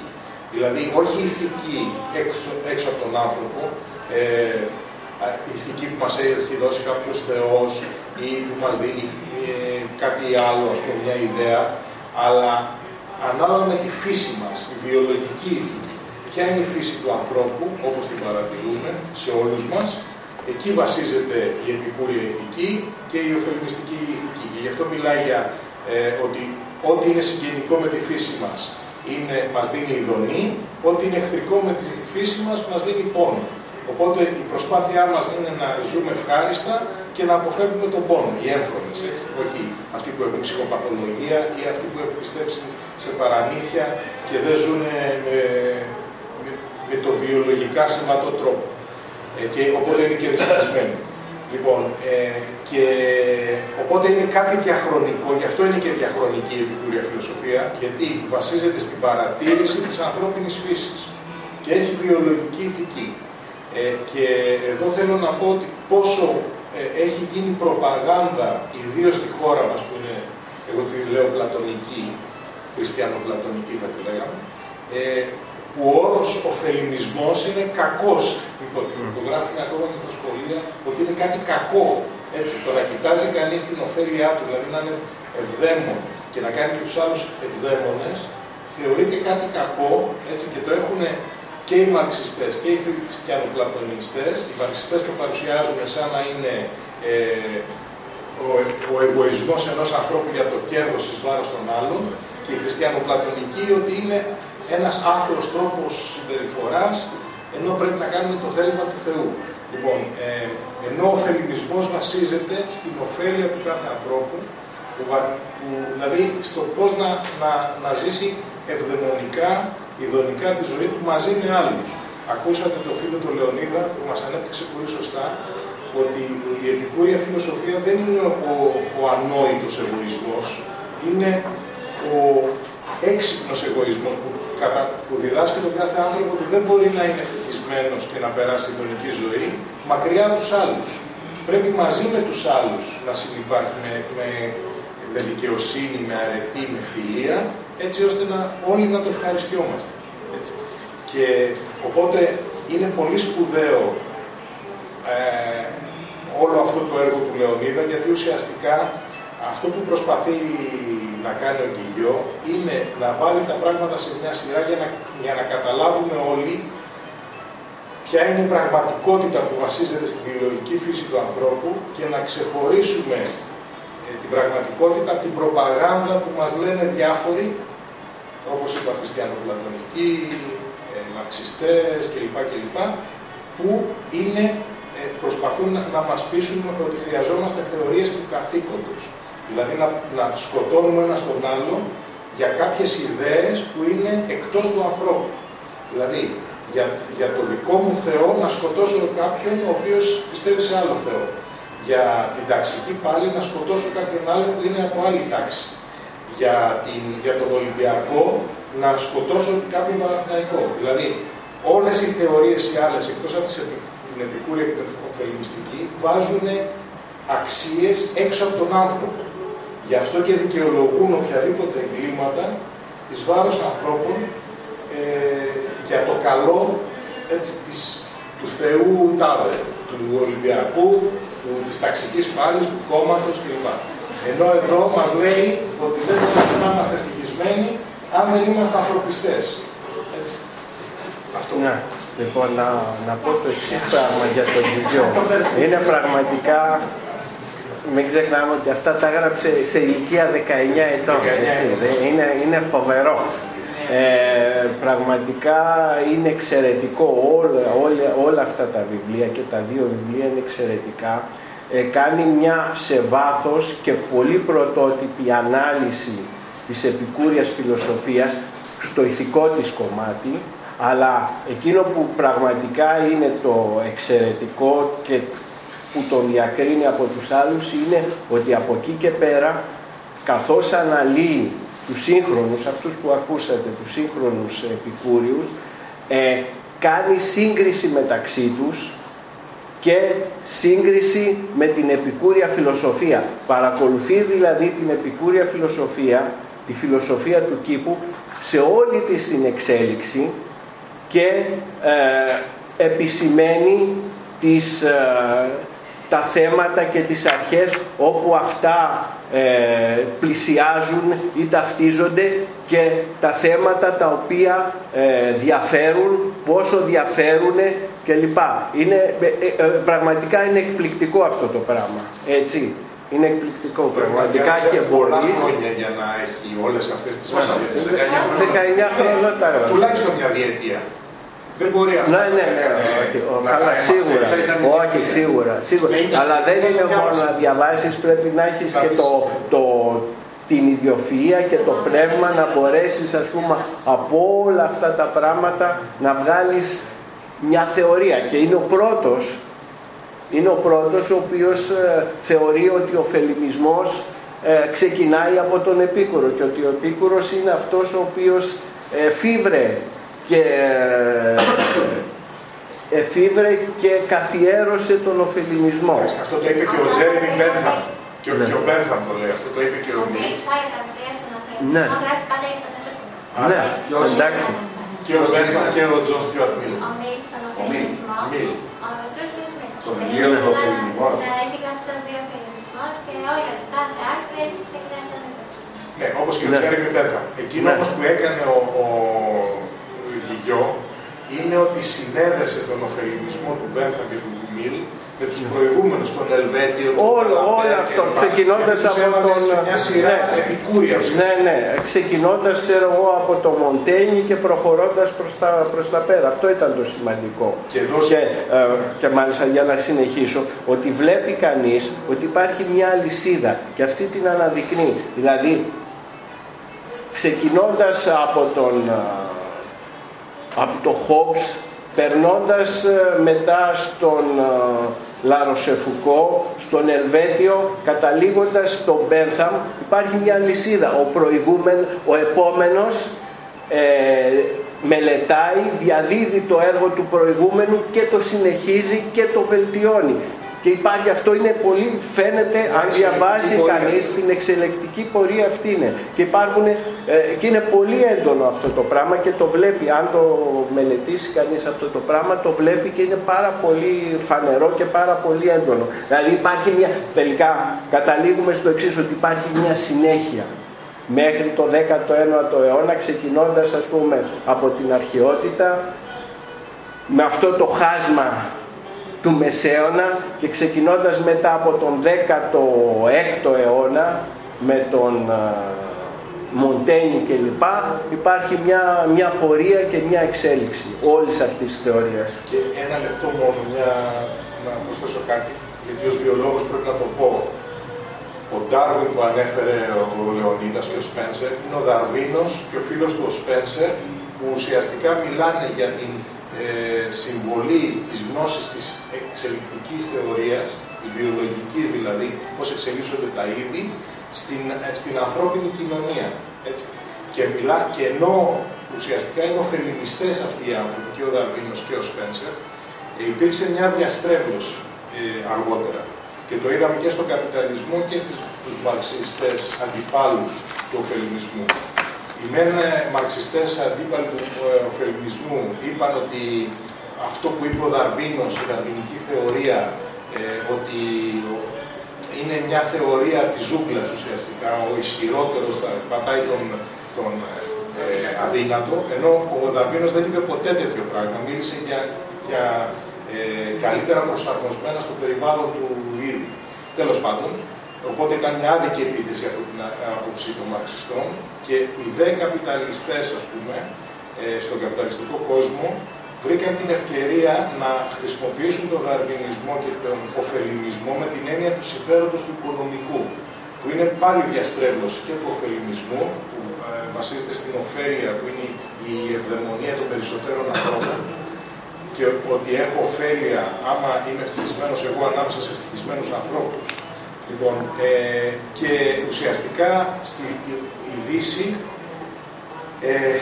Δηλαδή, όχι η ηθική έξω, έξω από τον άνθρωπο, ε, α, η ηθική που μας έχει δώσει κάποιος θεός ή που μας δίνει ε, κάτι άλλο, ας πούμε, μια ιδέα, αλλά ανάλογα με τη φύση μας, η βιολογική ηθική. Ποια είναι η φύση του ανθρώπου, όπως την παρατηρούμε σε όλους μας, εκεί βασίζεται η επικούρια ηθική και η ωφελημιστική ηθική. Και γι' αυτό μιλάει για ε, ότι ό,τι είναι συγγενικό με τη φύση μας είναι, μας δίνει ειδονή, ό,τι είναι εχθρικό με τη φύση μας μας δίνει πόνο. Οπότε η προσπάθειά μας είναι να ζούμε ευχάριστα και να αποφεύγουμε τον πόνο, οι έμφρονες, έτσι. Όχι αυτοί που έχουν ψυχοπαθολογία ή αυτοί που έχουν πιστέψει σε παραμύθια και δεν ζουν με, με, με το βιολογικά συμβατό τρόπο. Ε, και οπότε είναι και δυστυχισμένοι. Λοιπόν, ε, και οπότε είναι κάτι διαχρονικό, γι' αυτό είναι και διαχρονική η επικούρια φιλοσοφία, γιατί βασίζεται στην παρατήρηση της ανθρώπινης φύσης και έχει βιολογική ηθική. Ε, και εδώ θέλω να πω ότι πόσο ε, έχει γίνει προπαγάνδα, ιδίως στη χώρα μας που είναι, εγώ τη λέω πλατωνική, χριστιανοπλατωνική θα τη λέγαμε, ε, που ο όρος ωφελημισμός είναι κακός. Λοιπόν, το γράφουν ακόμα και στα σχολεία ότι είναι κάτι κακό. Έτσι, το να κοιτάζει κανείς την ωφέλειά του, δηλαδή να είναι ευδαίμον και να κάνει και τους άλλους ευδαίμονες, θεωρείται κάτι κακό, έτσι, και το έχουν και οι μαρξιστές και οι χριστιανοπλατωνιστές. Οι μαρξιστές το παρουσιάζουν σαν να είναι ε, ο, ο εγωισμός ενός ανθρώπου για το κέρδος εις βάρος των άλλων και οι χριστιανοπλατωνικοί ότι είναι ένας άθρος τρόπος συμπεριφοράς ενώ πρέπει να κάνουμε το θέλημα του Θεού. Λοιπόν, ε, ενώ ο ωφελημισμός βασίζεται στην ωφέλεια του κάθε ανθρώπου, που, βα- που, δηλαδή στο πώς να, να, να ζήσει ευδαιμονικά, ειδονικά τη ζωή του μαζί με άλλους. Ακούσατε το φίλο του Λεωνίδα που μας ανέπτυξε πολύ σωστά ότι η επικούρια φιλοσοφία δεν είναι ο, ο ανόητος εγωισμός, είναι ο έξυπνος εγωισμός που, κατα, που διδάσκει τον κάθε άνθρωπο ότι δεν μπορεί να είναι ευτυχισμένος και να περάσει ειδονική ζωή μακριά από τους άλλους. Πρέπει μαζί με τους άλλους να συνεπάρχει με, με, με δικαιοσύνη, με αρετή, με φιλία, έτσι ώστε να, όλοι να το ευχαριστιόμαστε. Έτσι. Και οπότε είναι πολύ σπουδαίο ε, όλο αυτό το έργο του Λεωνίδα, γιατί ουσιαστικά αυτό που προσπαθεί να κάνει ο Γκυγιό είναι να βάλει τα πράγματα σε μια σειρά για να, για να καταλάβουμε όλοι ποια είναι η πραγματικότητα που βασίζεται στην βιολογική φύση του ανθρώπου και να ξεχωρίσουμε ε, την πραγματικότητα, την προπαγάνδα που μας λένε διάφοροι, όπως είπα χριστιανοπλατωνικοί, ε, μαρξιστές κλπ. κλπ που είναι, ε, προσπαθούν να, να μας πείσουν ότι χρειαζόμαστε θεωρίες του καθήκοντος. Δηλαδή να, να σκοτώνουμε ένα στον άλλο για κάποιες ιδέες που είναι εκτός του ανθρώπου. Δηλαδή, για, για το δικό μου Θεό να σκοτώσω κάποιον ο οποίος πιστεύει σε άλλο Θεό. Για την ταξική πάλι να σκοτώσω κάποιον άλλο που είναι από άλλη τάξη. Για, την, για τον Ολυμπιακό να σκοτώσω κάποιον Παναθηναϊκό. Δηλαδή, όλες οι θεωρίες οι άλλες, εκτός από την επικούρια και την ωφελημιστική, βάζουν αξίες έξω από τον άνθρωπο. Γι' αυτό και δικαιολογούν οποιαδήποτε εγκλήματα εις βάρος ανθρώπων ε, για το καλό έτσι, της, του Θεού Τάδε, του Ολυμπιακού, του, της ταξικής πάλης, του κόμματος κλπ. Ενώ εδώ μας λέει ότι δεν μπορούμε να είμαστε ευτυχισμένοι αν δεν είμαστε ανθρωπιστές. Έτσι. Αυτό. Ναι. Λοιπόν, να, να πω το εξής πράγμα για τον Γιώργο. Είναι πραγματικά μην ξεχνάμε ότι αυτά τα έγραψε σε ηλικία 19 ετών. Έτσι, είναι, είναι φοβερό. Ε, πραγματικά είναι εξαιρετικό όλα, όλα, όλα αυτά τα βιβλία και τα δύο βιβλία είναι εξαιρετικά. Ε, κάνει μια σε βάθος και πολύ πρωτότυπη ανάλυση της επικούριας φιλοσοφίας στο ηθικό της κομμάτι αλλά εκείνο που πραγματικά είναι το εξαιρετικό και που τον διακρίνει από τους άλλους είναι ότι από εκεί και πέρα καθώς αναλύει τους σύγχρονους, αυτούς που ακούσατε, τους σύγχρονους επικούριους, ε, κάνει σύγκριση μεταξύ τους και σύγκριση με την επικούρια φιλοσοφία. Παρακολουθεί δηλαδή την επικούρια φιλοσοφία, τη φιλοσοφία του κήπου, σε όλη της την εξέλιξη και ε, επισημαίνει τις, ε, τα θέματα και τις αρχές όπου αυτά ε, πλησιάζουν ή ταυτίζονται και τα θέματα τα οποία ε, διαφέρουν, πόσο διαφέρουν κλπ. Είναι, ε, πραγματικά είναι εκπληκτικό αυτό το πράγμα. Έτσι. Είναι εκπληκτικό πραγματικά και πολλά χρόνια για να έχει όλες αυτές τις 19 χρόνια τα Τουλάχιστον μια διετία. Δεν μπορεί αυτό. Ναι, ναι, ναι. Καλά, σίγουρα. Όχι, σίγουρα. σίγουρα. Αλλά δεν είναι μόνο να διαβάσεις, πρέπει να έχεις και το, το, την ιδιοφυΐα και το πνεύμα να μπορέσεις ας πούμε από όλα αυτά τα πράγματα να βγάλεις μια θεωρία και είναι ο πρώτος είναι ο πρώτος ο οποίος ε, θεωρεί ότι ο φελιμισμός ε, ξεκινάει από τον Επίκουρο και ότι ο Επίκουρος είναι αυτός ο οποίος ε, εφηύρε και εφηύρε και καθιέρωσε τον ωφελιμισμό. Αυτό το είπε και ο Τζέρεμι Μπένθαμ. Και ο, ναι. και ο Μπένθαμ το λέει, αυτό το είπε και ο Μίλ. Ναι. Ναι, εντάξει. Και ο Μπένθαμ και ο Τζον Στιουαρτ Μίλ. Ο Μίλ. Μίλ. Στο βιβλίο του ωφελιμισμός. και όλα τα άρθρα έτσι ξεκινάει Ναι, όπως και ο Τζέρεμι Μπένθαμ. Εκείνο όμως που έκανε ο, ο είναι ότι συνέδεσε τον ωφελημισμό του Μπένθαμ και του Μίλ με τους προηγούμενους, τον Ελβέτιο, τον Όλο, όλο αυτό, ξεκινώντας από τον... μια σειρά ναι, επικούριας Ναι, ναι, ξεκινώντας, ξέρω εγώ, από το Μοντένι και προχωρώντας προς τα, προς τα πέρα. Αυτό ήταν το σημαντικό. Και, εδώ... και, ε, και μάλιστα για να συνεχίσω, ότι βλέπει κανείς ότι υπάρχει μια αλυσίδα και αυτή την αναδεικνύει. Δηλαδή, ξεκινώντας από τον από το Χόμπς περνώντας ε, μετά στον ε, Λαροσεφουκό, στον Ελβέτιο, καταλήγοντας στον Μπένθαμ, υπάρχει μια λυσίδα. Ο προηγούμενος, ο επόμενος ε, μελετάει, διαδίδει το έργο του προηγούμενου και το συνεχίζει και το βελτιώνει. Και υπάρχει αυτό είναι πολύ, φαίνεται αν διαβάσει κανείς την εξελεκτική πορεία αυτή είναι. Και υπάρχουν, ε, και είναι πολύ έντονο αυτό το πράγμα και το βλέπει, αν το μελετήσει κανείς αυτό το πράγμα, το βλέπει και είναι πάρα πολύ φανερό και πάρα πολύ έντονο. Δηλαδή υπάρχει μια, τελικά καταλήγουμε στο εξής ότι υπάρχει μια συνέχεια μέχρι το 19ο αιώνα ξεκινώντας ας πούμε από την αρχαιότητα με αυτό το χάσμα του Μεσαίωνα και ξεκινώντας μετά από τον 16ο αιώνα με τον Μοντένι κλπ. υπάρχει μια, μια πορεία και μια εξέλιξη όλης αυτής της θεωρίας. Και ένα λεπτό μόνο μια, να προσθέσω κάτι, γιατί ως βιολόγος πρέπει να το πω. Ο Ντάρβιν που ανέφερε ο Λεωνίδας και ο Σπένσερ είναι ο Δαρβίνος και ο φίλος του ο Σπένσερ που ουσιαστικά μιλάνε για την ε, συμβολή της γνώσης της εξελικτικής θεωρίας, της βιολογικής δηλαδή, πώς εξελίσσονται τα είδη, στην, ε, στην ανθρώπινη κοινωνία. Έτσι. Και, μιλά, και ενώ ουσιαστικά είναι ωφελημιστές αυτοί οι άνθρωποι, και ο Δαρβίνος και ο Σπένσερ, ε, υπήρξε μια διαστρέβλωση ε, αργότερα. Και το είδαμε και στον καπιταλισμό και στους μαρξιστές αντιπάλους του ωφελημισμού. Οι μεν μαρξιστές αντίπαλοι του ωφελημισμού είπαν ότι αυτό που είπε ο Δαρβίνος, η δαρβινική θεωρία, ότι είναι μια θεωρία της ζούγκλας ουσιαστικά, ο ισχυρότερος θα πατάει τον, τον ε, αδύνατο, ενώ ο Δαρβίνος δεν είπε ποτέ τέτοιο πράγμα, μίλησε για, για ε, καλύτερα προσαρμοσμένα στο περιβάλλον του είδη. Τέλος πάντων, οπότε ήταν μια άδικη επίθεση από την άποψη των μαρξιστών και οι δε καπιταλιστές, ας πούμε, ε, στον καπιταλιστικό κόσμο, βρήκαν την ευκαιρία να χρησιμοποιήσουν τον δαρβινισμό και τον ωφελημισμό με την έννοια του συμφέροντος του οικονομικού, που είναι πάλι διαστρέβλωση και του ωφελημισμού, που ε, βασίζεται στην ωφέλεια, που είναι η ευδαιμονία των περισσότερων ανθρώπων, και ότι έχω ωφέλεια άμα είμαι ευτυχισμένος εγώ ανάμεσα σε ευτυχισμένους ανθρώπους. Λοιπόν, ε, και ουσιαστικά στη η Δύση ε,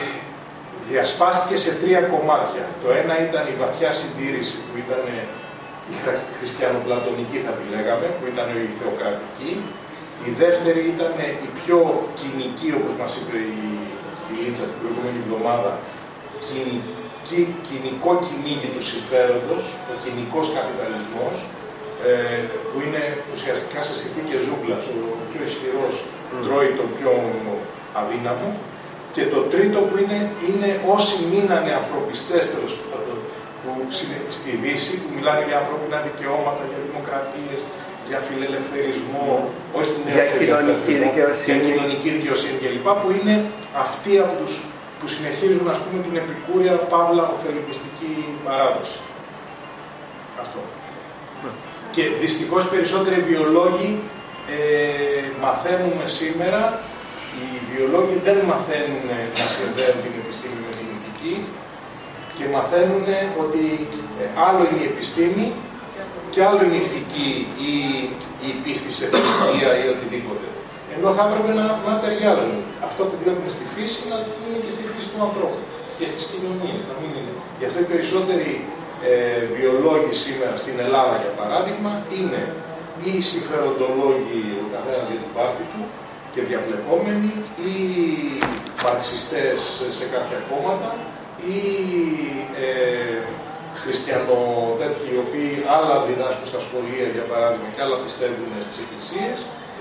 διασπάστηκε σε τρία κομμάτια. Το ένα ήταν η βαθιά συντήρηση που ήταν η χριστιανοπλατωνική θα τη λέγαμε, που ήταν η θεοκρατική. Η δεύτερη ήταν η πιο κοινική, όπως μας είπε η, η Λίτσα την προηγούμενη εβδομάδα, κοινική, κοινικό κυνήγι του συμφέροντος, ο κοινικός καπιταλισμός, ε, που είναι ουσιαστικά σε συνθήκες ζούγκλας, ο πιο ισχυρός τρώει το πιο αδύναμο, και το τρίτο που είναι, είναι όσοι μείνανε ανθρωπιστές τέλος πάντων που στη Δύση, που μιλάνε για ανθρώπινα δικαιώματα, για δημοκρατίες, για φιλελευθερισμό, όχι για κοινωνική δικαιοσύνη. Για κοινωνική δικαιοσύνη κλπ. που είναι αυτοί από τους που συνεχίζουν ας πούμε την επικούρια παύλα ωφελημιστική παράδοση. Αυτό. Ναι. Και δυστυχώς περισσότεροι βιολόγοι ε, μαθαίνουμε σήμερα οι βιολόγοι δεν μαθαίνουν να συνδέουν την επιστήμη με την ηθική και μαθαίνουν ότι ε, άλλο είναι η επιστήμη και άλλο είναι η ηθική ή η πίστη σε θρησκεία ή οτιδήποτε. Ενώ θα έπρεπε να, να ταιριάζουν. Αυτό που βλέπουμε στη φύση να είναι και στη φύση του ανθρώπου και στις κοινωνίες. Να μην είναι. Γι' αυτό οι περισσότεροι ε, βιολόγοι σήμερα στην Ελλάδα, για παράδειγμα, είναι ή συμφεροντολόγοι ο καθένας για την πάρτη του, και διαβλεπόμενοι ή μαρξιστές σε κάποια κόμματα ή ε, χριστιανοτέτοιοι οι οποίοι άλλα διδάσκουν στα σχολεία για παράδειγμα και άλλα πιστεύουν στις εκκλησίες.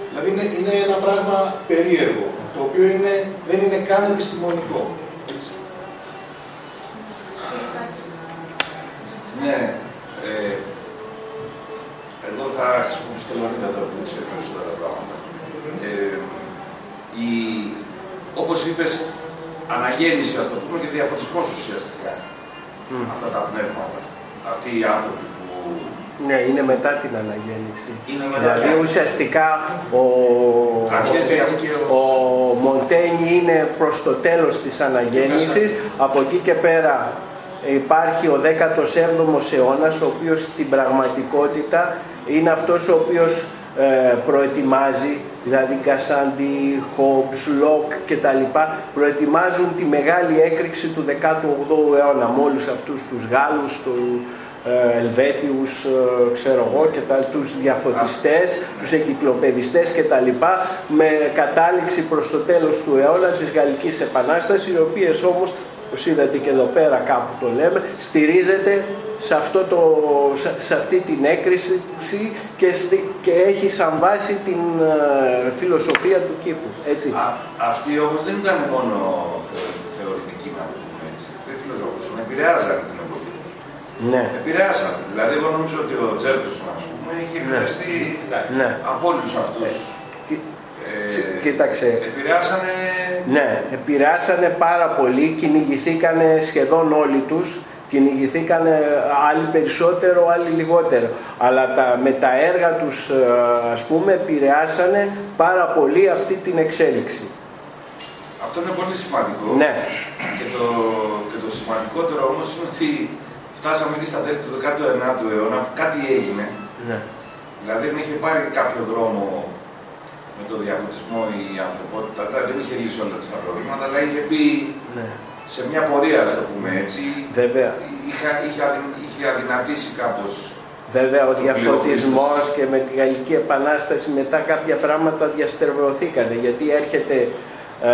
Δηλαδή είναι, είναι ένα πράγμα περίεργο, το οποίο είναι, δεν είναι καν επιστημονικό. Έτσι. Ναι, ε, εδώ θα χρησιμοποιήσω το Λονίδα τώρα που έτσι περισσότερα πράγματα. Ε, η, όπως είπες, αναγέννηση, ας το πούμε, και διαφωτισμός ουσιαστικά. Mm. Αυτά τα πνεύματα. Αυτοί οι άνθρωποι που... Ναι, είναι μετά την αναγέννηση. Είναι μετά δηλαδή ουσιαστικά ο, ο, ο Μοντένι είναι προς το τέλος της αναγέννησης, από εκεί και πέρα υπάρχει ο 17ος αιώνας, ο οποίος στην πραγματικότητα είναι αυτός ο οποίος ε, προετοιμάζει, δηλαδή Γκασαντί, Χόμπς, Λοκ κτλ. προετοιμάζουν τη μεγάλη έκρηξη του 18ου αιώνα με όλους αυτούς τους Γάλλους, του ε, Ελβέτιους, ε, ξέρω εγώ, και τα, τους διαφωτιστές, τους εγκυκλοπαιδιστές κτλ. με κατάληξη προς το τέλος του αιώνα της Γαλλικής Επανάστασης, οι οποίες όμως όπως είδατε και εδώ πέρα κάπου το λέμε, στηρίζεται σε, αυτό το, σε αυτή την έκρηση και, και έχει σαν βάση την ε, φιλοσοφία του κήπου. Έτσι. Α, αυτοί όμως δεν ήταν μόνο θεωρητικοί, να το πούμε έτσι. Δεν φιλοσόφους, επηρεάζαν την εποχή τους. Ναι. Επηρεάσαν. Δηλαδή, εγώ νομίζω ότι ο Τζέρτος, ας πούμε, είχε Ναι. επηρεαστεί Ναι. από όλους αυτούς. Κοί- Ε, Κοίταξε, επηρεάσανε. Ναι, επηρεάσανε πάρα πολύ, κυνηγηθήκανε σχεδόν όλοι τους, κυνηγηθήκανε άλλοι περισσότερο, άλλοι λιγότερο. Αλλά τα, με τα έργα τους, ε, ας πούμε, επηρεάσανε πάρα πολύ αυτή την εξέλιξη. Αυτό είναι πολύ σημαντικό. Ναι, Και το, και το σημαντικότερο όμως είναι ότι φτάσαμε εκεί στα τέλη του 19ου αιώνα που κάτι έγινε. ναι, Δηλαδή δεν είχε πάρει κάποιο δρόμο με το διαφωτισμό η ανθρωπότητα. Δηλαδή, δεν είχε λύσει όλα τα προβλήματα, αλλά είχε μπει ναι. σε μια πορεία, ας το πούμε έτσι. Βέβαια. Είχε, είχε, αδυ- είχε αδυνατήσει κάπως. Βέβαια ο Το διαφωτισμός και με τη Γαλλική Επανάσταση μετά κάποια πράγματα διαστερβρωθήκανε γιατί έρχεται, ε,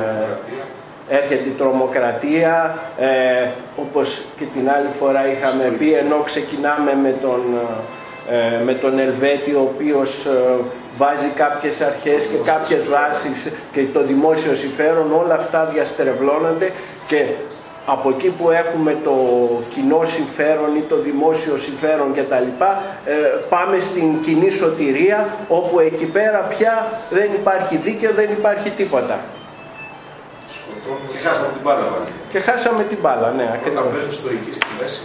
Δημοκρατία. έρχεται η τρομοκρατία ε, όπως και την άλλη φορά είχαμε πει ενώ ξεκινάμε με τον, ε, με τον Ελβέτη ο οποίος ε, βάζει κάποιες αρχές και κάποιες βάσεις και το δημόσιο συμφέρον όλα αυτά διαστρεβλώνονται και από εκεί που έχουμε το κοινό συμφέρον ή το δημόσιο συμφέρον κτλ. Ε, πάμε στην κοινή σωτηρία όπου εκεί πέρα πια δεν υπάρχει δίκαιο, δεν υπάρχει τίποτα. Σκοτώνουν. Και χάσαμε την μπάλα πάλι. Και χάσαμε την μπάλα, ναι, Όταν ακριβώς. παίζουν στοική στη μέση.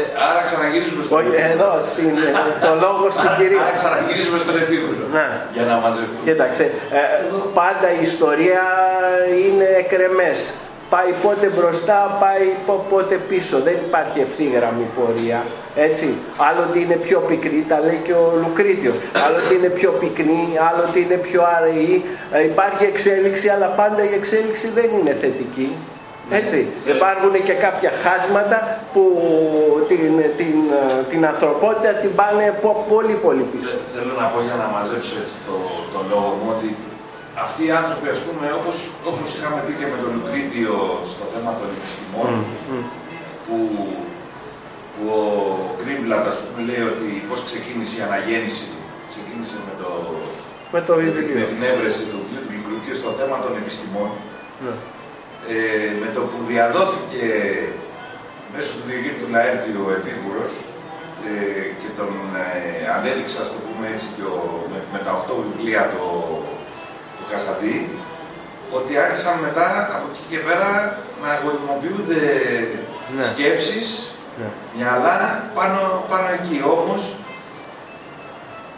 Ε, άρα ξαναγυρίζουμε στον Όχι, εδώ, στην, το λόγο στην κυρία. Άρα ξαναγυρίζουμε στον επίκουρο. Ναι. Για να μαζευτούμε. Κοίταξε, ε, πάντα η ιστορία είναι εκρεμές. Πάει πότε μπροστά, πάει πο- πότε πίσω. Δεν υπάρχει ευθύγραμμη πορεία. Έτσι. Άλλοτε είναι πιο πικρή, τα λέει και ο Λουκρίτιος. Άλλοτε είναι πιο πυκνή, άλλοτε είναι πιο αραιή. Ε, υπάρχει εξέλιξη, αλλά πάντα η εξέλιξη δεν είναι θετική. Έτσι. Υπάρχουν και κάποια χάσματα που την, την, την ανθρωπότητα την πάνε πο- πολύ πολύ πίσω. Θε- Θέλω να πω για να μαζέψω έτσι το, το λόγο μου ότι αυτοί οι άνθρωποι, ας πούμε, όπως, όπως είχαμε πει και με τον Λουκρίτιο στο θέμα των επιστημών, που, που ο Γκρίμπλαντ, ας πούμε, λέει ότι πώς ξεκίνησε η αναγέννηση, ξεκίνησε με, το, Με το με βιβλίο. την έβρεση του βιβλίου του Λουκρίτιου στο θέμα των επιστημών, Ναι. Ε, με το που διαδόθηκε μέσω του Διογέννη του Λαέρτη ο Επίγουρος ε, και τον ε, ανέδειξε, ας το πούμε έτσι, και ο, με, με τα 8 βιβλία το, του Κασταντή, ότι άρχισαν μετά από εκεί και πέρα να γονιμοποιούνται Ναι. σκέψεις, Ναι. μυαλά πάνω, πάνω εκεί. Όμως,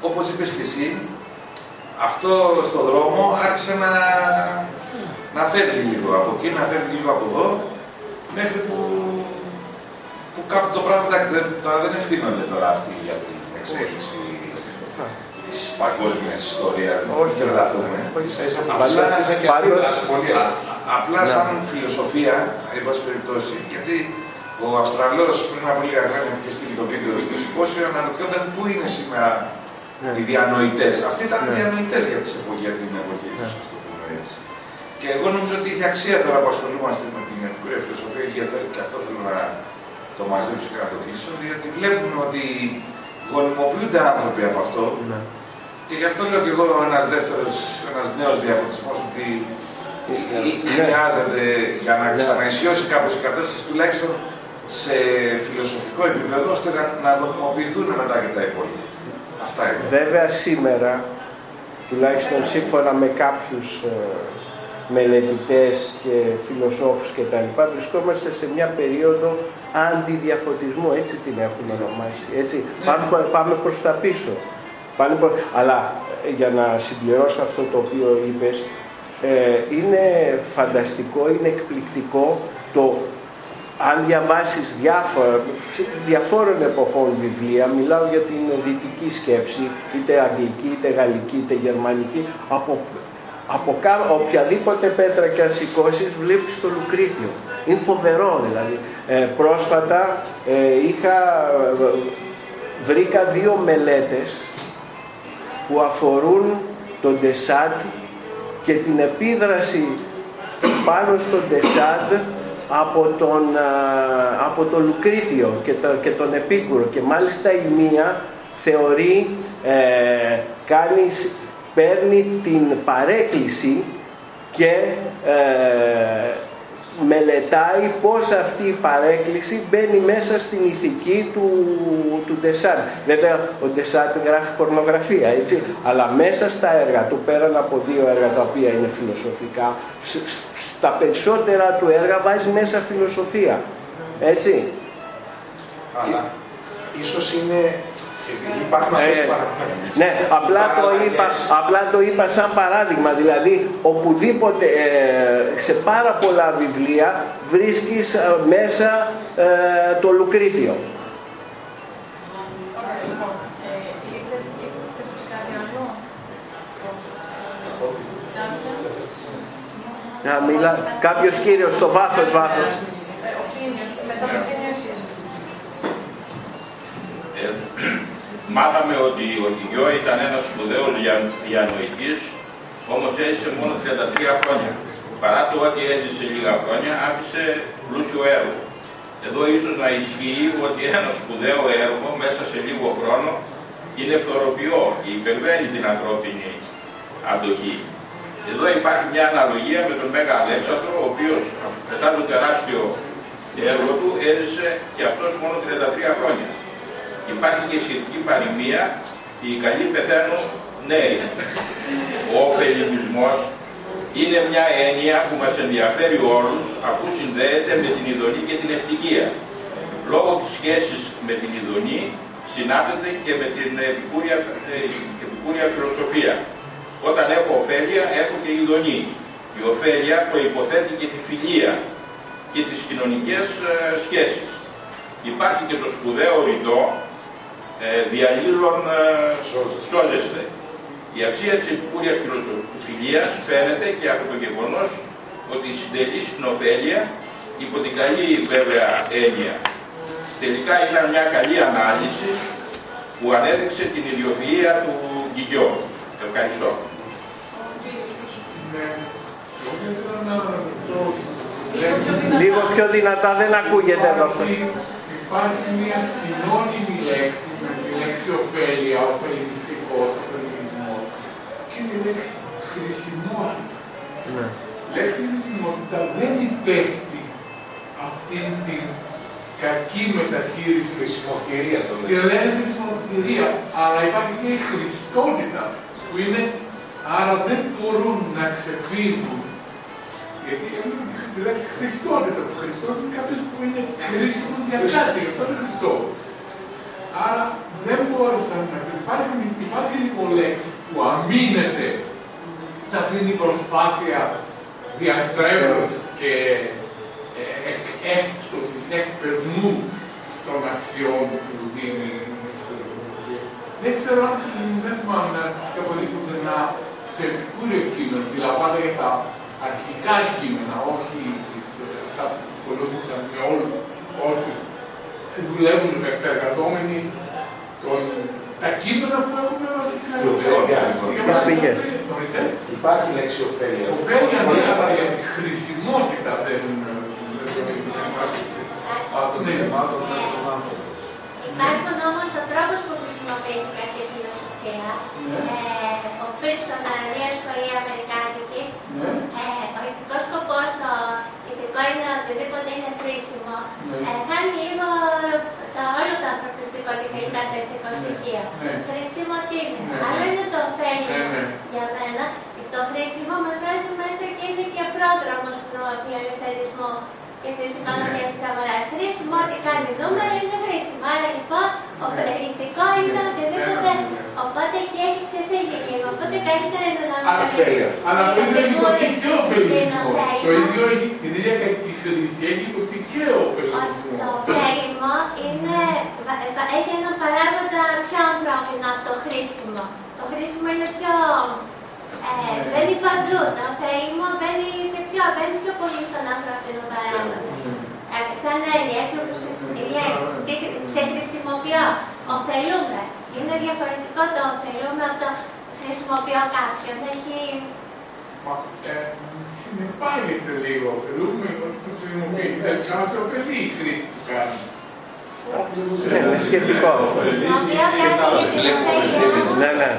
όπως είπες και εσύ, αυτό στο δρόμο άρχισε να, να φεύγει λίγο από εκεί, να φεύγει λίγο από εδώ, μέχρι που, που κάπου το πράγμα εντάξει, δεν, τώρα δεν ευθύνονται τώρα αυτοί για την εξέλιξη της παγκόσμιας ιστορίας. Όχι, δεν θα δούμε. Ίσα ίσα που Παλιά- ψάχνησαν και πάντως- αντίδραση πολύ. Α- Απλά Ναι. σαν φιλοσοφία, εν πάση περιπτώσει, γιατί ο Αυστραλός πριν από λίγα χρόνια που είχε στείλει το βίντεο στο συμπόσιο αναρωτιόταν πού είναι σήμερα Ναι. οι διανοητές. Αυτοί ήταν Ναι. διανοητές για, τις εποχές, για την εποχή τους, Και εγώ νομίζω ότι έχει αξία τώρα που ασχολούμαστε με την επικουρία φιλοσοφία, γιατί και αυτό θέλω να το μαζέψω και να το κλείσω, διότι βλέπουμε ότι γονιμοποιούνται άνθρωποι από αυτό Ναι. και γι' αυτό λέω και εγώ ένας δεύτερος, ένας νέος διαφωτισμός ότι Ναι. χρειάζεται για να Ναι. ξαναισιώσει κάπως η κατάσταση τουλάχιστον σε φιλοσοφικό επίπεδο ώστε να, να νομιμοποιηθούν μετά και τα υπόλοιπα. Αυτά είναι. Βέβαια σήμερα, τουλάχιστον σύμφωνα με κάποιους ε, μελετητές και φιλοσόφους και τα λοιπά, βρισκόμαστε σε μια περίοδο αντιδιαφωτισμού, έτσι την έχουμε ονομάσει. Έτσι. Πάμε, πάμε προς τα πίσω. Πάμε προ- Αλλά ε, για να συμπληρώσω αυτό το οποίο είπες, ε, είναι φανταστικό, είναι εκπληκτικό το αν διαβάσεις διάφορα, διαφόρων εποχών βιβλία, μιλάω για την δυτική σκέψη, είτε αγγλική, είτε γαλλική, είτε γερμανική, από, από κα- οποιαδήποτε πέτρα και αν σηκώσεις βλέπεις το Λουκρίτιο. Είναι φοβερό δηλαδή. Ε, πρόσφατα ε, είχα, ε, βρήκα δύο μελέτες που αφορούν τον Ντεσάντ και την επίδραση πάνω στον Ντεσάντ από τον, α, από τον Λουκρίτιο και, το, και τον Επίκουρο και μάλιστα η μία θεωρεί, ε, κάνει, σ- παίρνει την παρέκκληση και ε, μελετάει πώς αυτή η παρέκκληση μπαίνει μέσα στην ηθική του, του Ντεσάρτ. Βέβαια ο Ντεσάρτ γράφει πορνογραφία, έτσι, αλλά μέσα στα έργα του, πέραν από δύο έργα τα οποία είναι φιλοσοφικά, στα περισσότερα του έργα βάζει μέσα φιλοσοφία, έτσι. Αλλά ίσως είναι ε, ναι, απλά το, είπα, απλά το είπα σαν παράδειγμα, δηλαδή οπουδήποτε ε, σε πάρα πολλά βιβλία βρίσκεις ε, μέσα το Λουκρίτιο. Να μιλά, κάποιος κύριος στο βάθος βάθος. Ο Θήμιος, μετά το Θήμιο εσείς. Μάθαμε ότι ο Τιγιό ήταν ένας σπουδαίος διανοητής, όμως έζησε μόνο 33 χρόνια. Παρά το ότι έζησε λίγα χρόνια, άφησε πλούσιο έργο. Εδώ ίσως να ισχύει ότι ένα σπουδαίο έργο μέσα σε λίγο χρόνο είναι φθοροποιό και υπερβαίνει την ανθρώπινη αντοχή. Εδώ υπάρχει μια αναλογία με τον Μέγα Αλέξανδρο, ο οποίος μετά το τεράστιο έργο του έζησε και αυτός μόνο 33 χρόνια. Υπάρχει και σχετική παροιμία, οι καλοί πεθαίνουν νέοι. Ο ωφελιμισμός είναι μια έννοια που μας ενδιαφέρει όλους αφού συνδέεται με την ειδονή και την ευτυχία. Λόγω της σχέσης με την ειδονή συνάπτεται και με την επικούρια, επικούρια φιλοσοφία. Όταν έχω ωφέλεια έχω και ειδονή. Η ωφέλεια προϋποθέτει και τη φιλία και τις κοινωνικές ε, σχέσεις. Υπάρχει και το σπουδαίο ρητό ε, διαλύλων ε, σώζεστε. Η αξία της επικούρειας φιλοσοφιλίας φαίνεται και από το γεγονός ότι συντελεί στην ωφέλεια υπό την καλή βέβαια έννοια. Τελικά ήταν μια καλή ανάλυση που ανέδειξε την ιδιοφυΐα του Γκυγιό. Ευχαριστώ. Λίγο πιο δυνατά δεν ακούγεται εδώ. Υπάρχει μια συνώνυμη λέξη με τη λέξη ωφέλεια, ωφελημιστικός, ωφελημισμός και η λέξη χρησιμότητα. Ναι. Η λέξη χρησιμότητα δεν υπέστη αυτήν την κακή μεταχείριση. Χρησιμοθυρία το λέει. Και λένε χρησιμοθυρία, αλλά υπάρχει και η χρηστότητα που είναι, άρα δεν μπορούν να ξεφύγουν γιατί τη λέξη Χριστότητα. Ο Χριστό είναι κάποιος που είναι χρήσιμο για κάτι. Αυτό είναι Χριστό. Άρα δεν μπόρεσαν να Υπάρχει, υπάρχει λοιπόν λέξη που αμήνεται σε αυτή την προσπάθεια διαστρέβλωσης και ε, έκπτωσης, εκπαισμού των αξιών που δίνει δεν ξέρω αν δεν θυμάμαι να έχω δει πουθενά σε επικούριο κείμενο, δηλαδή για τα αρχικά κείμενα, όχι αυτά που ακολούθησαν με όλους όσους δουλεύουν με εξεργαζόμενοι τον, τα κείμενα που έχουμε βασικά. Και ωφέλεια. Υπάρχει λέξη ωφέλεια. Ωφέλεια, ναι, αλλά για τη χρησιμότητα δεν έχει σημασία. Υπάρχουν όμω ο τρόπο που χρησιμοποιείται κάποια φιλοσοφία. Ναι. Ε, ο Πίρσον, μια σχολή Αμερικάνικη, ναι. ε, ο ηθικό σκοπό, το ηθικό είναι οτιδήποτε είναι χρήσιμο. Ναι. Ε, χάνει λίγο το όλο το ανθρωπιστικό και τελικά το ηθικό στοιχείο. Χρήσιμο τι είναι. Άλλο είναι το ωφέλιμο για μένα. Το χρήσιμο μα βάζει μέσα και είναι και πρόδρομο του ελευθερισμού και τη οικονομία τη αγοράς. Χρήσιμο ό,τι κάνει νούμερο είναι χρήσιμο. Άρα λοιπόν ο ηθικό είναι οτιδήποτε. Οπότε και έχει ξεφύγει λίγο. Οπότε καλύτερα είναι να μην Ασφέλεια. Αλλά το ίδιο έχει υποστεί και ο ωφελισμό. Το ίδιο έχει την ίδια τη χρήση έχει υποστεί και ο ωφελισμό. Το ωφέλιμο είναι, έχει ένα παράγοντα πιο ανθρώπινο από το χρήσιμο. Το χρήσιμο είναι πιο ε, μπαίνει παντού. Το ωφέλιμο μπαίνει σε πιο, μπαίνει πιο πολύ στον ανθρώπινο παράγοντα. Ε, σαν έννοια, έτσι όπως σε χρησιμοποιώ, ωφελούμε. Είναι διαφορετικό το ωφελούμε από το χρησιμοποιώ κάποιον. Έχει... Ε, συνεπάγεται λίγο, ωφελούμε, το χρησιμοποιείτε, σαν σε ωφελεί η χρήση που κάνει. Ναι, είναι σχετικό. Χρησιμοποιώ κάτι, Ναι, ναι.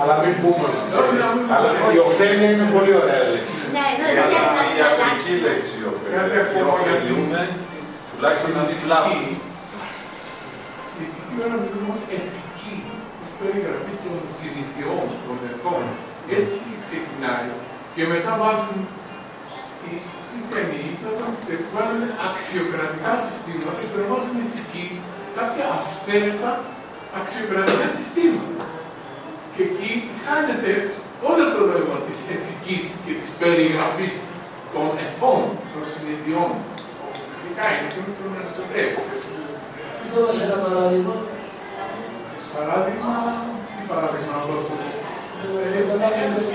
Αλλά μην πούμε στις έννοιες. Αλλά η ωφέλεια είναι πολύ ωραία λέξη. Ναι, δεν χρειάζεται να Η το ιατρική λέξη η ωφέλεια. Οι ωφελιούμε τουλάχιστον να μην βλάπτουν. Η ηθική είναι όμως ηθική, ως περιγραφή των συνηθιών, των εθών. Έτσι ξεκινάει. Και μετά βάζουν οι χριστιανοί, όταν βάλουν αξιοκρατικά συστήματα και βάζουν ηθική κάποια αυθαίρετα αξιοκρατικά συστήματα. Και εκεί χάνεται όλο το νόημα της ηθικής και της περιγραφής των εθών, των συνειδητιών. Φυσικά είναι και με τον Αριστοτέλη. Δώσε ένα παράδειγμα; Παράδειγμα, τι παράδειγμα να δώσω;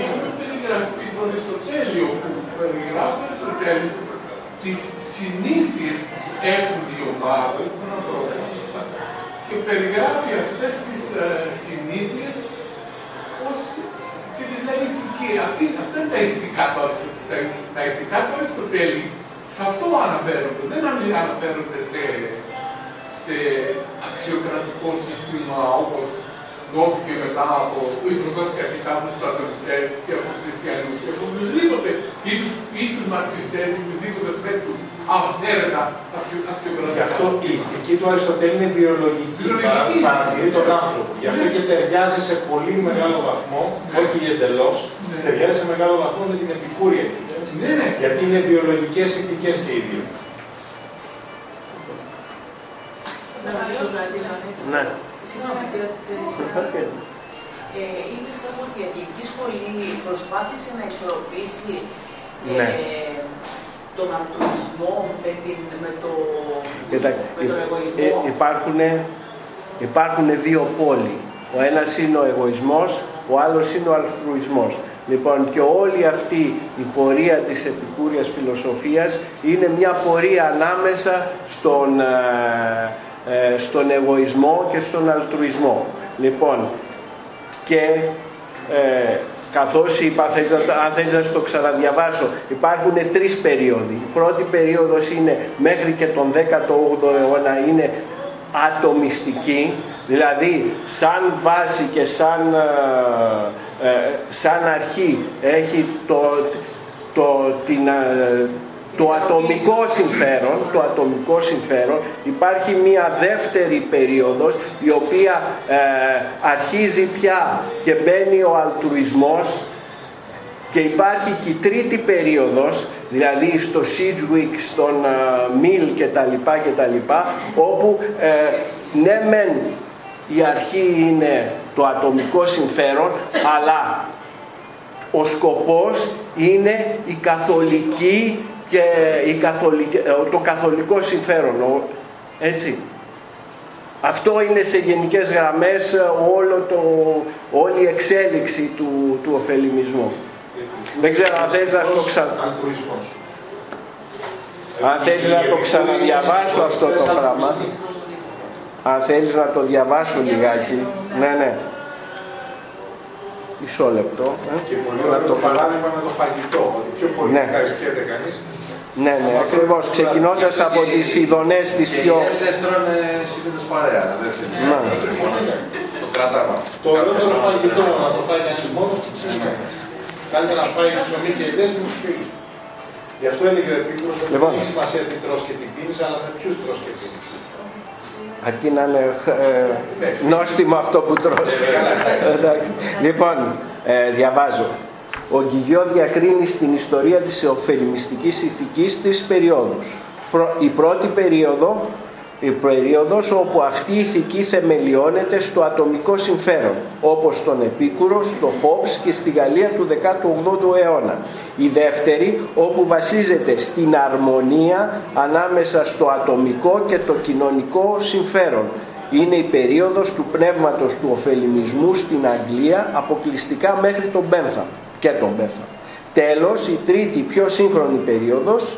Έχουμε περιγραφή του Αριστοτέλειου που περιγράφει ο Αριστοτέλης τις συνήθειες που έχουν οι ομάδες των ανθρώπων και περιγράφει αυτές τις ε, συνήθειες ως και τις λέει ηθική. Αυτή, αυτά είναι τα ηθικά του Αριστοτέλη. Τα ηθικά του Αριστοτέλη σε αυτό αναφέρονται. Δεν αναφέρονται σε, σε αξιοκρατικό σύστημα όπως δόθηκε μετά από, ή προδόθηκε αρχικά από τους ατομιστές και από τους χριστιανούς και από οποιοδήποτε ή τους, ή τους μαρξιστές ή οποιοδήποτε θέτουν αυθαίρετα αξιοκρατικά. Γι' αυτό η ηθική του Αριστοτέλη είναι βιολογική, Βιολογική. παρατηρεί τον άνθρωπο. Γι' αυτό και ταιριάζει σε πολύ μεγάλο βαθμό, όχι εντελώς, Ναι. ταιριάζει σε μεγάλο βαθμό με την επικούρια ηθική. Ναι, ναι. Γιατί είναι βιολογικές ηθικές και οι δύο. Να ρωτήσω κάτι, Λεωνίδη. Ναι. Συγγνώμη, κύριε Τερεσία. Ε, είπες κάπου ότι η αγγλική σχολή προσπάθησε να ισορροπήσει ε, Ναι. Τον αλτρουισμό με, την, με, το, Κοιτάξτε, με τον εγωισμό. ε, υπάρχουν, υπάρχουν δύο πόλοι. Ο ένας είναι ο εγωισμός, ο άλλος είναι ο αλθρουισμός. Λοιπόν, και όλη αυτή η πορεία της επικούριας φιλοσοφίας είναι μια πορεία ανάμεσα στον, ε, ε, στον εγωισμό και στον αλτρουισμό. Λοιπόν, και ε, καθώς είπα, θες να, το- αν θες να σου το ξαναδιαβάσω, υπάρχουν τρεις περίοδοι. Η πρώτη περίοδος είναι μέχρι και τον 18ο αιώνα είναι ατομιστική, δηλαδή σαν βάση και σαν, ε, ε, σαν αρχή έχει το, το, την, ε, το ατομικό συμφέρον, το ατομικό συμφέρον, υπάρχει μία δεύτερη περίοδος η οποία ε, αρχίζει πια και μπαίνει ο αλτρουισμός και υπάρχει και η τρίτη περίοδος, δηλαδή στο Sidgwick, στον Μιλ και τα λοιπά και τα λοιπά, όπου ε, ναι μεν η αρχή είναι το ατομικό συμφέρον, αλλά ο σκοπός είναι η καθολική και η καθολική, ε, το καθολικό συμφέρον. ο- Έτσι. Αυτό είναι σε γενικές γραμμές ε, όλο το, όλη η εξέλιξη του, του ωφελημισμού. Δεν ξέρω αν θέλεις να στο ξα- Αλτρουισμός. Αν θέλεις να το ξαναδιαβάσω αυτό το πράγμα. Αν θέλεις να το διαβάσω λιγάκι. Ναι, ναι. Μισό λεπτό. ε. Και πολύ Να ωραίο το το παράδειγμα με το φαγητό. Ότι πιο πολύ Ναι. ευχαριστιέται κανείς. Ναι, ναι, ακριβώς. Ξεκινώντας από τις ειδονές τις Και πιο... οι Έλληνες τρώνε συνήθως παρέα. δεν είναι. Το κρατάμε. Το ωραιότερο φαγητό να το φάει κανείς μόνος του ψήνει. Καλύτερα να φάει ψωμί και ιδέες με τους φίλους του. Γι' αυτό έλεγε ο Επίκουρος ότι Λοιπόν. δεν έχει σημασία τι τρως και τι πίνεις, αλλά με ποιους τρως και πίνεις. Αρκεί να είναι ε, νόστιμο αυτό που τρως. Εντάξει. λοιπόν, ε, διαβάζω. Ο Γκυγιό διακρίνει στην ιστορία της ωφελημιστικής ηθικής τρεις περιόδους. Πρω- Η πρώτη περίοδο, η περίοδος όπου αυτή η ηθική θεμελιώνεται στο ατομικό συμφέρον, όπως στον Επίκουρο, στο Χόμπς και στη Γαλλία του 18ου αιώνα. Η δεύτερη, όπου βασίζεται στην αρμονία ανάμεσα στο ατομικό και το κοινωνικό συμφέρον. Είναι η περίοδος του πνεύματος του ωφελημισμού στην Αγγλία αποκλειστικά μέχρι τον Μπένθαμ και τον Μπένθαμ. Τέλος, η τρίτη πιο σύγχρονη περίοδος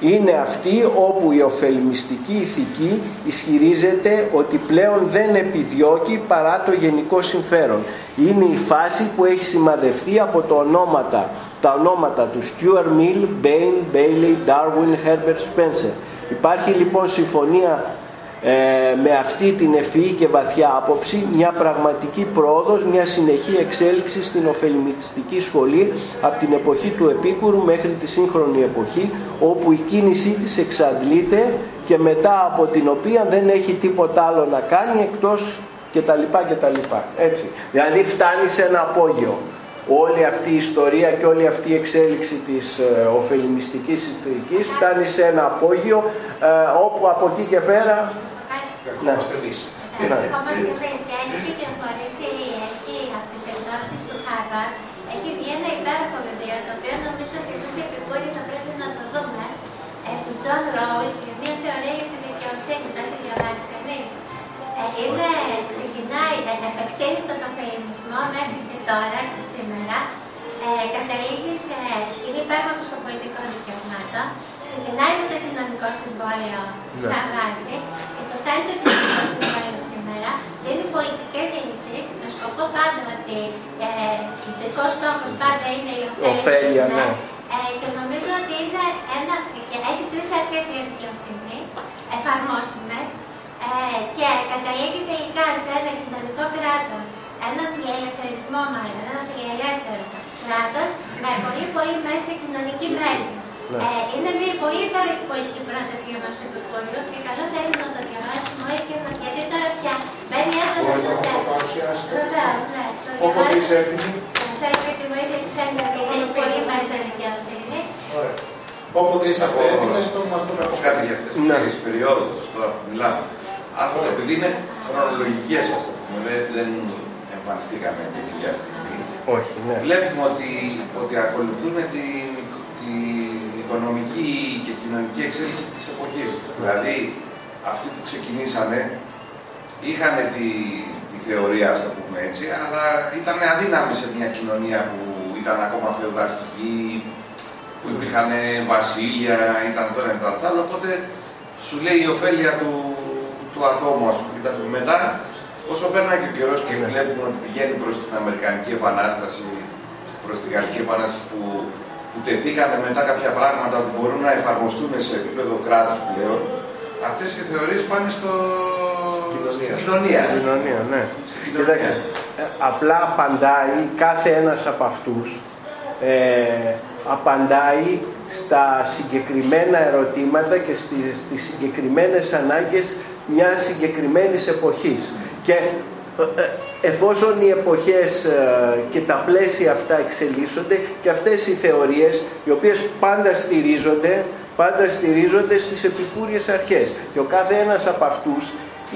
είναι αυτή όπου η ωφελημιστική ηθική ισχυρίζεται ότι πλέον δεν επιδιώκει παρά το γενικό συμφέρον. Είναι η φάση που έχει σημαδευτεί από το ονόματα, τα ονόματα του Stuart Mill, Bain, Bailey, Darwin, Herbert Spencer. Υπάρχει λοιπόν συμφωνία ε, με αυτή την ευφυή και βαθιά άποψη μια πραγματική πρόοδος, μια συνεχή εξέλιξη στην ωφελημιστική σχολή από την εποχή του Επίκουρου μέχρι τη σύγχρονη εποχή όπου η κίνησή της εξαντλείται και μετά από την οποία δεν έχει τίποτα άλλο να κάνει εκτός και τα λοιπά και τα λοιπά. Έτσι. Δηλαδή φτάνει σε ένα απόγειο. Όλη αυτή η ιστορία και όλη αυτή η εξέλιξη της ε, ωφελημιστικής συνθήκης φτάνει σε ένα απόγειο ε, όπου από εκεί και πέρα... Ναι. Όμως και αν έχει κυκλοφορήσει εκεί από τις εκδόσεις του Harvard, έχει βγει ένα υπέροχο βιβλίο, το οποίο νομίζω ότι εμείς οι επικούροι θα πρέπει να το δούμε, ε, του John Rawls και μια θεωρία για τη δικαιοσύνη, το έχει διαβάσει κανείς. Ε, είναι, ξεκινάει, ε, επεκτείνεται τον φεμινισμό μέχρι και τώρα και σήμερα, ε, καταλήγει σε, είναι υπέρμαχος των πολιτικών δικαιωμάτων, ξεκινάει με το κοινωνικό συμβόλαιο Ναι. σαν βάση και το θέλει το κοινωνικό συμβόλαιο σήμερα, δίνει πολιτικές λύσεις με σκοπό πάντα ότι ε, ειδικός στόχος πάντα είναι η Ωφέλεια, ναι. ε, και νομίζω ότι είναι ένα, και έχει τρεις αρχές για δικαιοσύνη, εφαρμόσιμες, ε, και καταλήγει τελικά σε ένα κοινωνικό κράτος, έναν διελευθερισμό μάλλον, ένα διελεύθερο κράτος, με πολύ πολύ μέσα κοινωνική μέλη. Ναι. Ε, είναι μια πολύ πολιτική πρόταση για μας τους επικόριους και καλό θα είναι να το διαβάσουμε όλοι και να γιατί τώρα πια μπαίνει έντονα Μπορείς στο να μας το τέλος. παρουσιάσεις Βεβαίως, ναι. Το Όποτε διαβάζω. είσαι έτοιμη. Θέλω και τη βοήθεια της Έλληνας, γιατί είναι πολύ μέσα δικαιοσύνη. Ωραία. Όποτε είσαστε Εγώ- έτοιμες, το μας το Να πω κάτι για αυτές τις Ναι. τρεις περιόδους τώρα που μιλάμε. Αν το επειδή είναι χρονολογικές ας το πούμε, δεν, δεν εμφανιστήκαμε την ίδια στη στιγμή. Όχι, ναι. Βλέπουμε ότι, ότι ακολουθούν την, την οικονομική και κοινωνική εξέλιξη της εποχής τους. Δηλαδή, αυτοί που ξεκινήσανε είχαν τη, τη θεωρία, ας το πούμε έτσι, αλλά ήταν αδύναμοι σε μια κοινωνία που ήταν ακόμα φεουδαρχική, που υπήρχαν βασίλεια, ήταν το ένα το άλλο, οπότε σου λέει η ωφέλεια του, του ατόμου, ας πούμε, ήταν μετά, όσο περνάει και ο καιρός και βλέπουμε ότι πηγαίνει προς την Αμερικανική Επανάσταση, προς την Γαλλική Επανάσταση που, που τεθήκανε μετά κάποια πράγματα που μπορούν να εφαρμοστούν σε επίπεδο κράτους πλέον, αυτές οι θεωρίες πάνε στο... Στην κοινωνία. στην κοινωνία. Στην κοινωνία, ναι. Στην κοινωνία. Κοιτάξτε, ε, απλά απαντάει κάθε ένας από αυτούς ε, απαντάει στα συγκεκριμένα ερωτήματα και στις, στις συγκεκριμένες ανάγκες μιας συγκεκριμένης εποχής. Και ε, ε, εφόσον οι εποχές ε, και τα πλαίσια αυτά εξελίσσονται και αυτές οι θεωρίες οι οποίες πάντα στηρίζονται πάντα στηρίζονται στις επικούριες αρχές και ο κάθε ένας από αυτούς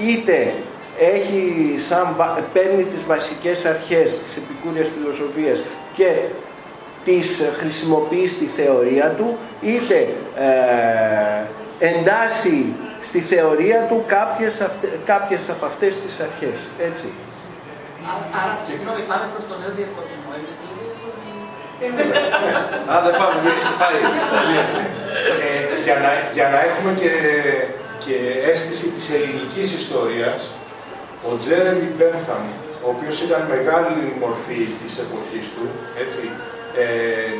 είτε έχει σαν, βα- παίρνει τις βασικές αρχές της επικούριας φιλοσοφίας και τις χρησιμοποιεί στη θεωρία του είτε ε, εντάσσει στη θεωρία του κάποιες, αυτε, κάποιες από αυτές τις αρχές. Έτσι. Άρα- Άρα, συγγνώμη, πάμε προς τον νέο διαφωτισμό. Εμείς λίγο Αν δεν πάμε, δεν έχεις πάει. Τελείωσε. Ε, για, να, για να έχουμε και, και αίσθηση της ελληνικής ιστορίας, ο Τζέρεμι Μπένθαμ, ο οποίος ήταν μεγάλη μορφή της εποχής του, έτσι, ε,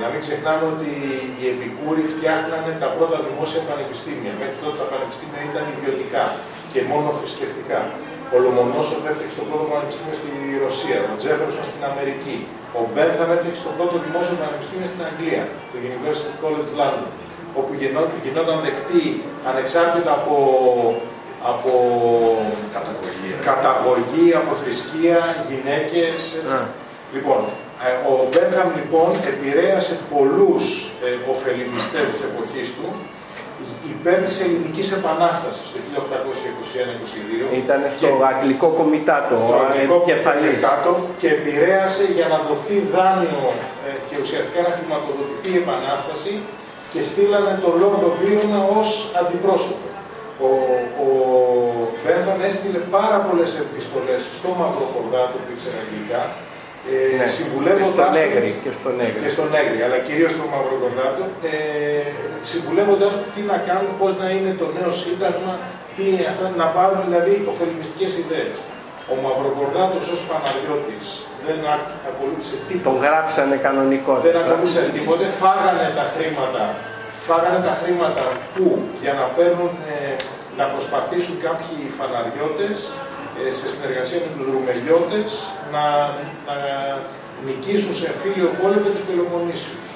να μην ξεχνάμε ότι οι επικούροι φτιάχνανε τα πρώτα δημόσια πανεπιστήμια. Μέχρι τότε τα πανεπιστήμια ήταν ιδιωτικά και μόνο θρησκευτικά. Ο Λομονόσοφ έφτιαξε το πρώτο πανεπιστήμιο στη Ρωσία, ο Τζέφερσον στην Αμερική. Ο Μπένθαμ έφτιαξε το πρώτο δημόσιο πανεπιστήμιο στην Αγγλία, το University College London, όπου γινόταν, γινόταν δεκτή ανεξάρτητα από, από Καταγωγή. καταγωγή, από θρησκεία, γυναίκες, έτσι. Α. Λοιπόν, ε, ο Μπένθαμ λοιπόν επηρέασε πολλούς ε, ωφελημιστές της εποχής του υπέρ της ελληνικής επανάστασης το 1821-22 Ήταν στο αγγλικό κομιτάτο, το ο αγγλικό επικεφαλής. κάτω και επηρέασε για να δοθεί δάνειο ε, και ουσιαστικά να χρηματοδοτηθεί η Επανάσταση και στείλανε τον Λόρδο Βίωνα ως αντιπρόσωπο. Ο, ο Μπένθαμ έστειλε πάρα πολλές επιστολές στο Μαυροκορδάτο που ήξερε αγγλικά, ε, Ναι, και συμβουλεύοντας στον τον- Έγρη, και στον Έγρη. και στον Έγρη, αλλά κυρίως στον Μαυροκορδάτο, ε, συμβουλεύοντας του τι να κάνουν, πώς να είναι το νέο σύνταγμα, τι είναι αυτά, να πάρουν δηλαδή ωφελημιστικές ιδέες. Ο Μαυροκορδάτος ως Παναγιώτης δεν άκου- ακολούθησε τίποτα. Τον γράψανε Δεν κανονικότητα. ακολούθησε τίποτε, φάγανε τα χρήματα, φάγανε τα χρήματα που για να παίρνουν ε, να προσπαθήσουν κάποιοι φαναριώτες ε, σε συνεργασία με τους Ρουμελιώτες να, να νικήσουν σε φίλιο πόλεμο τους Πελοποννήσιους,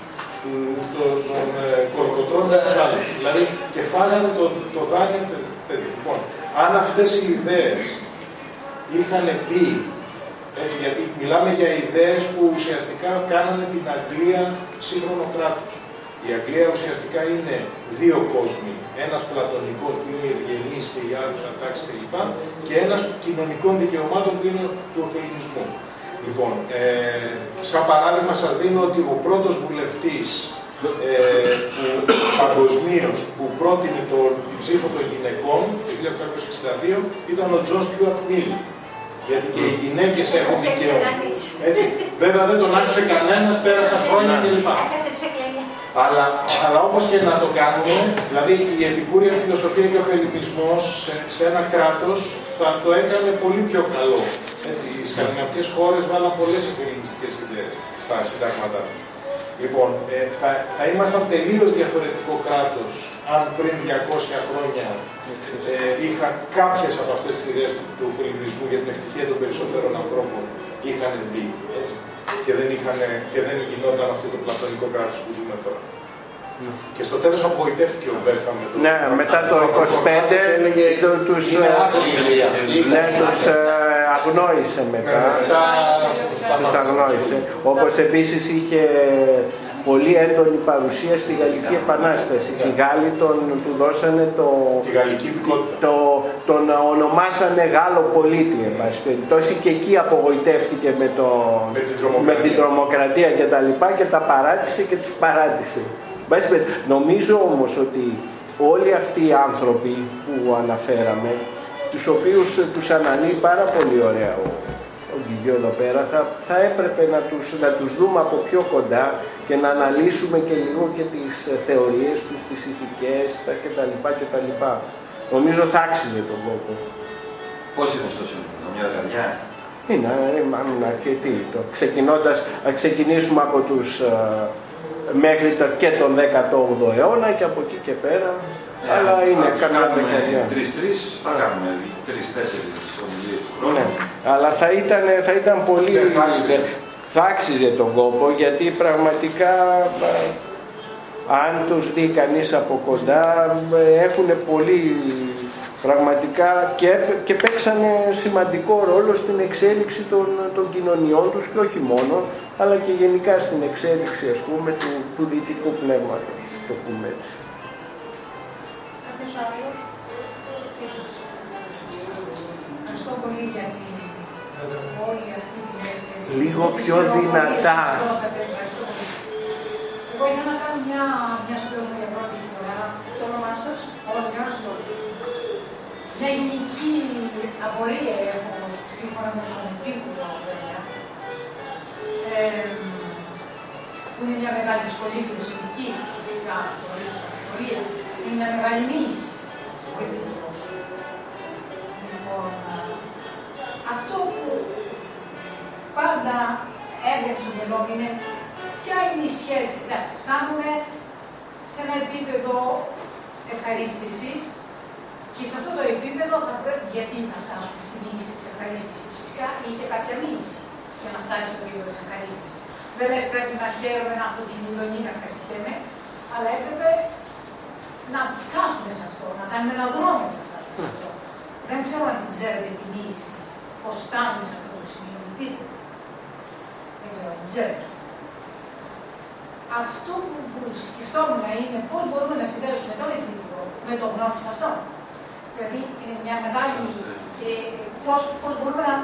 τον ε, Κορκοτρών και τους άλλους. Δηλαδή, και φάγανε το, το δάνειο τέτοιο. Λοιπόν, αν αυτές οι ιδέες είχαν μπει, έτσι, γιατί μιλάμε για ιδέες που ουσιαστικά κάνανε την Αγγλία σύγχρονο κράτος. Η Αγγλία ουσιαστικά είναι δύο κόσμοι. Ένας πλατωνικός που είναι η ευγενής και οι άλλους αντάξει κλπ. Και ένας κοινωνικών δικαιωμάτων που είναι του ωφελιμισμού. Λοιπόν, ε, σαν παράδειγμα σας δίνω ότι ο πρώτος βουλευτής ε, που, παγκοσμίως που πρότεινε το, την ψήφο των γυναικών το 1862 ήταν ο Τζον Στιούαρτ Μίλ. Γιατί και οι γυναίκες έχουν δικαίωμα. Έτσι. Βέβαια δεν τον άκουσε κανένας, πέρασαν χρόνια κλπ. Αλλά, αλλά όπως και να το κάνουμε, δηλαδή η επικούρια φιλοσοφία και ο φελιμισμός σε, σε ένα κράτος θα το έκανε πολύ πιο καλό. Έτσι, οι σκανδιναβικές χώρες βάλαν πολλές εφελιμιστικές ιδέες στα συντάγματά τους. Λοιπόν, ε, θα, θα ήμασταν τελείως διαφορετικό κράτος αν πριν 200 χρόνια ε, είχαν κάποιες από αυτές τις ιδέες του, του φελιμισμού για την ευτυχία των περισσότερων ανθρώπων είχαν μπει. Έτσι και δεν, είχαν, και δεν γινόταν αυτό το πλατωνικό κράτος που ζούμε τώρα. Ναι. Και στο τέλος απογοητεύτηκε ο Μπέρθα με το... Ναι, μετά το 25 τους, ναι, τους ε, αγνόησε μετά. Ναι, τους αγνόησε. Όπως επίσης είχε πολύ έντονη παρουσία στη Γαλλική Επανάσταση. Οι Γάλλοι τον, του δώσανε το... Τη γαλλική το, τον ονομάσανε Γάλλο πολίτη, εν πάση περιπτώσει, και εκεί απογοητεύτηκε με, το, με την τρομοκρατία, με την τρομοκρατία και τα λοιπά και τα παράτησε και τους παράτησε. Νομίζω όμως ότι όλοι αυτοί οι άνθρωποι που αναφέραμε, τους οποίους τους αναλύει πάρα πολύ ωραία ο, ο εδώ πέρα, θα, θα έπρεπε να τους, να τους δούμε από πιο κοντά και να αναλύσουμε και λίγο και τις ε, θεωρίες τους, τις ηθικές τα κτλ. Νομίζω θα άξιζε τον κόπο. Πώς είναι στο σύνολο, μια δεκαετία. Είναι, είναι αρκετή. Το, ξεκινώντας, να ξεκινήσουμε από τους ε, μέχρι το, και τον 18ο αιώνα και από εκεί και πέρα. Ε, αλλά είναι καμιά δεκαετία. Τρεις-τρεις, θα κάνουμε τρεις-τέσσερις ομιλίες του χρόνου. Ναι, αλλά θα ήταν, θα ήταν πολύ θα άξιζε τον κόπο γιατί πραγματικά αν τους δει κανείς από κοντά έχουν πολύ πραγματικά και, και παίξανε σημαντικό ρόλο στην εξέλιξη των, των κοινωνιών τους και όχι μόνο αλλά και γενικά στην εξέλιξη ας πούμε του, του δυτικού πνεύματος το πούμε έτσι. Κάποιος άλλος; Ευχαριστώ πολύ για την όλη αυτή λίγο πιο δυνατά. Εγώ ήθελα να κάνω μια, μια σου για πρώτη φορά το όνομά σας, όλα Μια γενική απορία έχω σύμφωνα με τον επίκουρο βέβαια. Ε, που είναι μια μεγάλη σχολή φιλοσοφική, φυσικά, χωρίς αμφιβολία. Είναι μια μεγάλη μίση ο επίκουρος. Λοιπόν, αυτό που πάντα έβγαινε στο μυαλό μου είναι ποια είναι η σχέση. Εντάξει, φτάνουμε σε ένα επίπεδο ευχαρίστησης και σε αυτό το επίπεδο θα πρέπει, γιατί να φτάσουμε στη μίση της ευχαρίστησης, φυσικά είχε κάποια μίση για να φτάσει στο επίπεδο της ευχαρίστησης. Δεν λες πρέπει να χαίρομαι να από την ειδονή να ευχαριστούμε, αλλά έπρεπε να φτάσουμε σε αυτό, να κάνουμε ένα δρόμο για να φτάσουμε σε αυτό. Δεν ξέρω αν την ξέρετε τη μίση, πώς φτάνουμε σε αυτό το σημείο. Πείτε ξέρω, Αυτό που, που σκεφτόμουν είναι πώς μπορούμε να συνδέσουμε τον επίπεδο με το γνώση αυτό. Δηλαδή είναι μια μεγάλη και πώς, πώς μπορούμε να,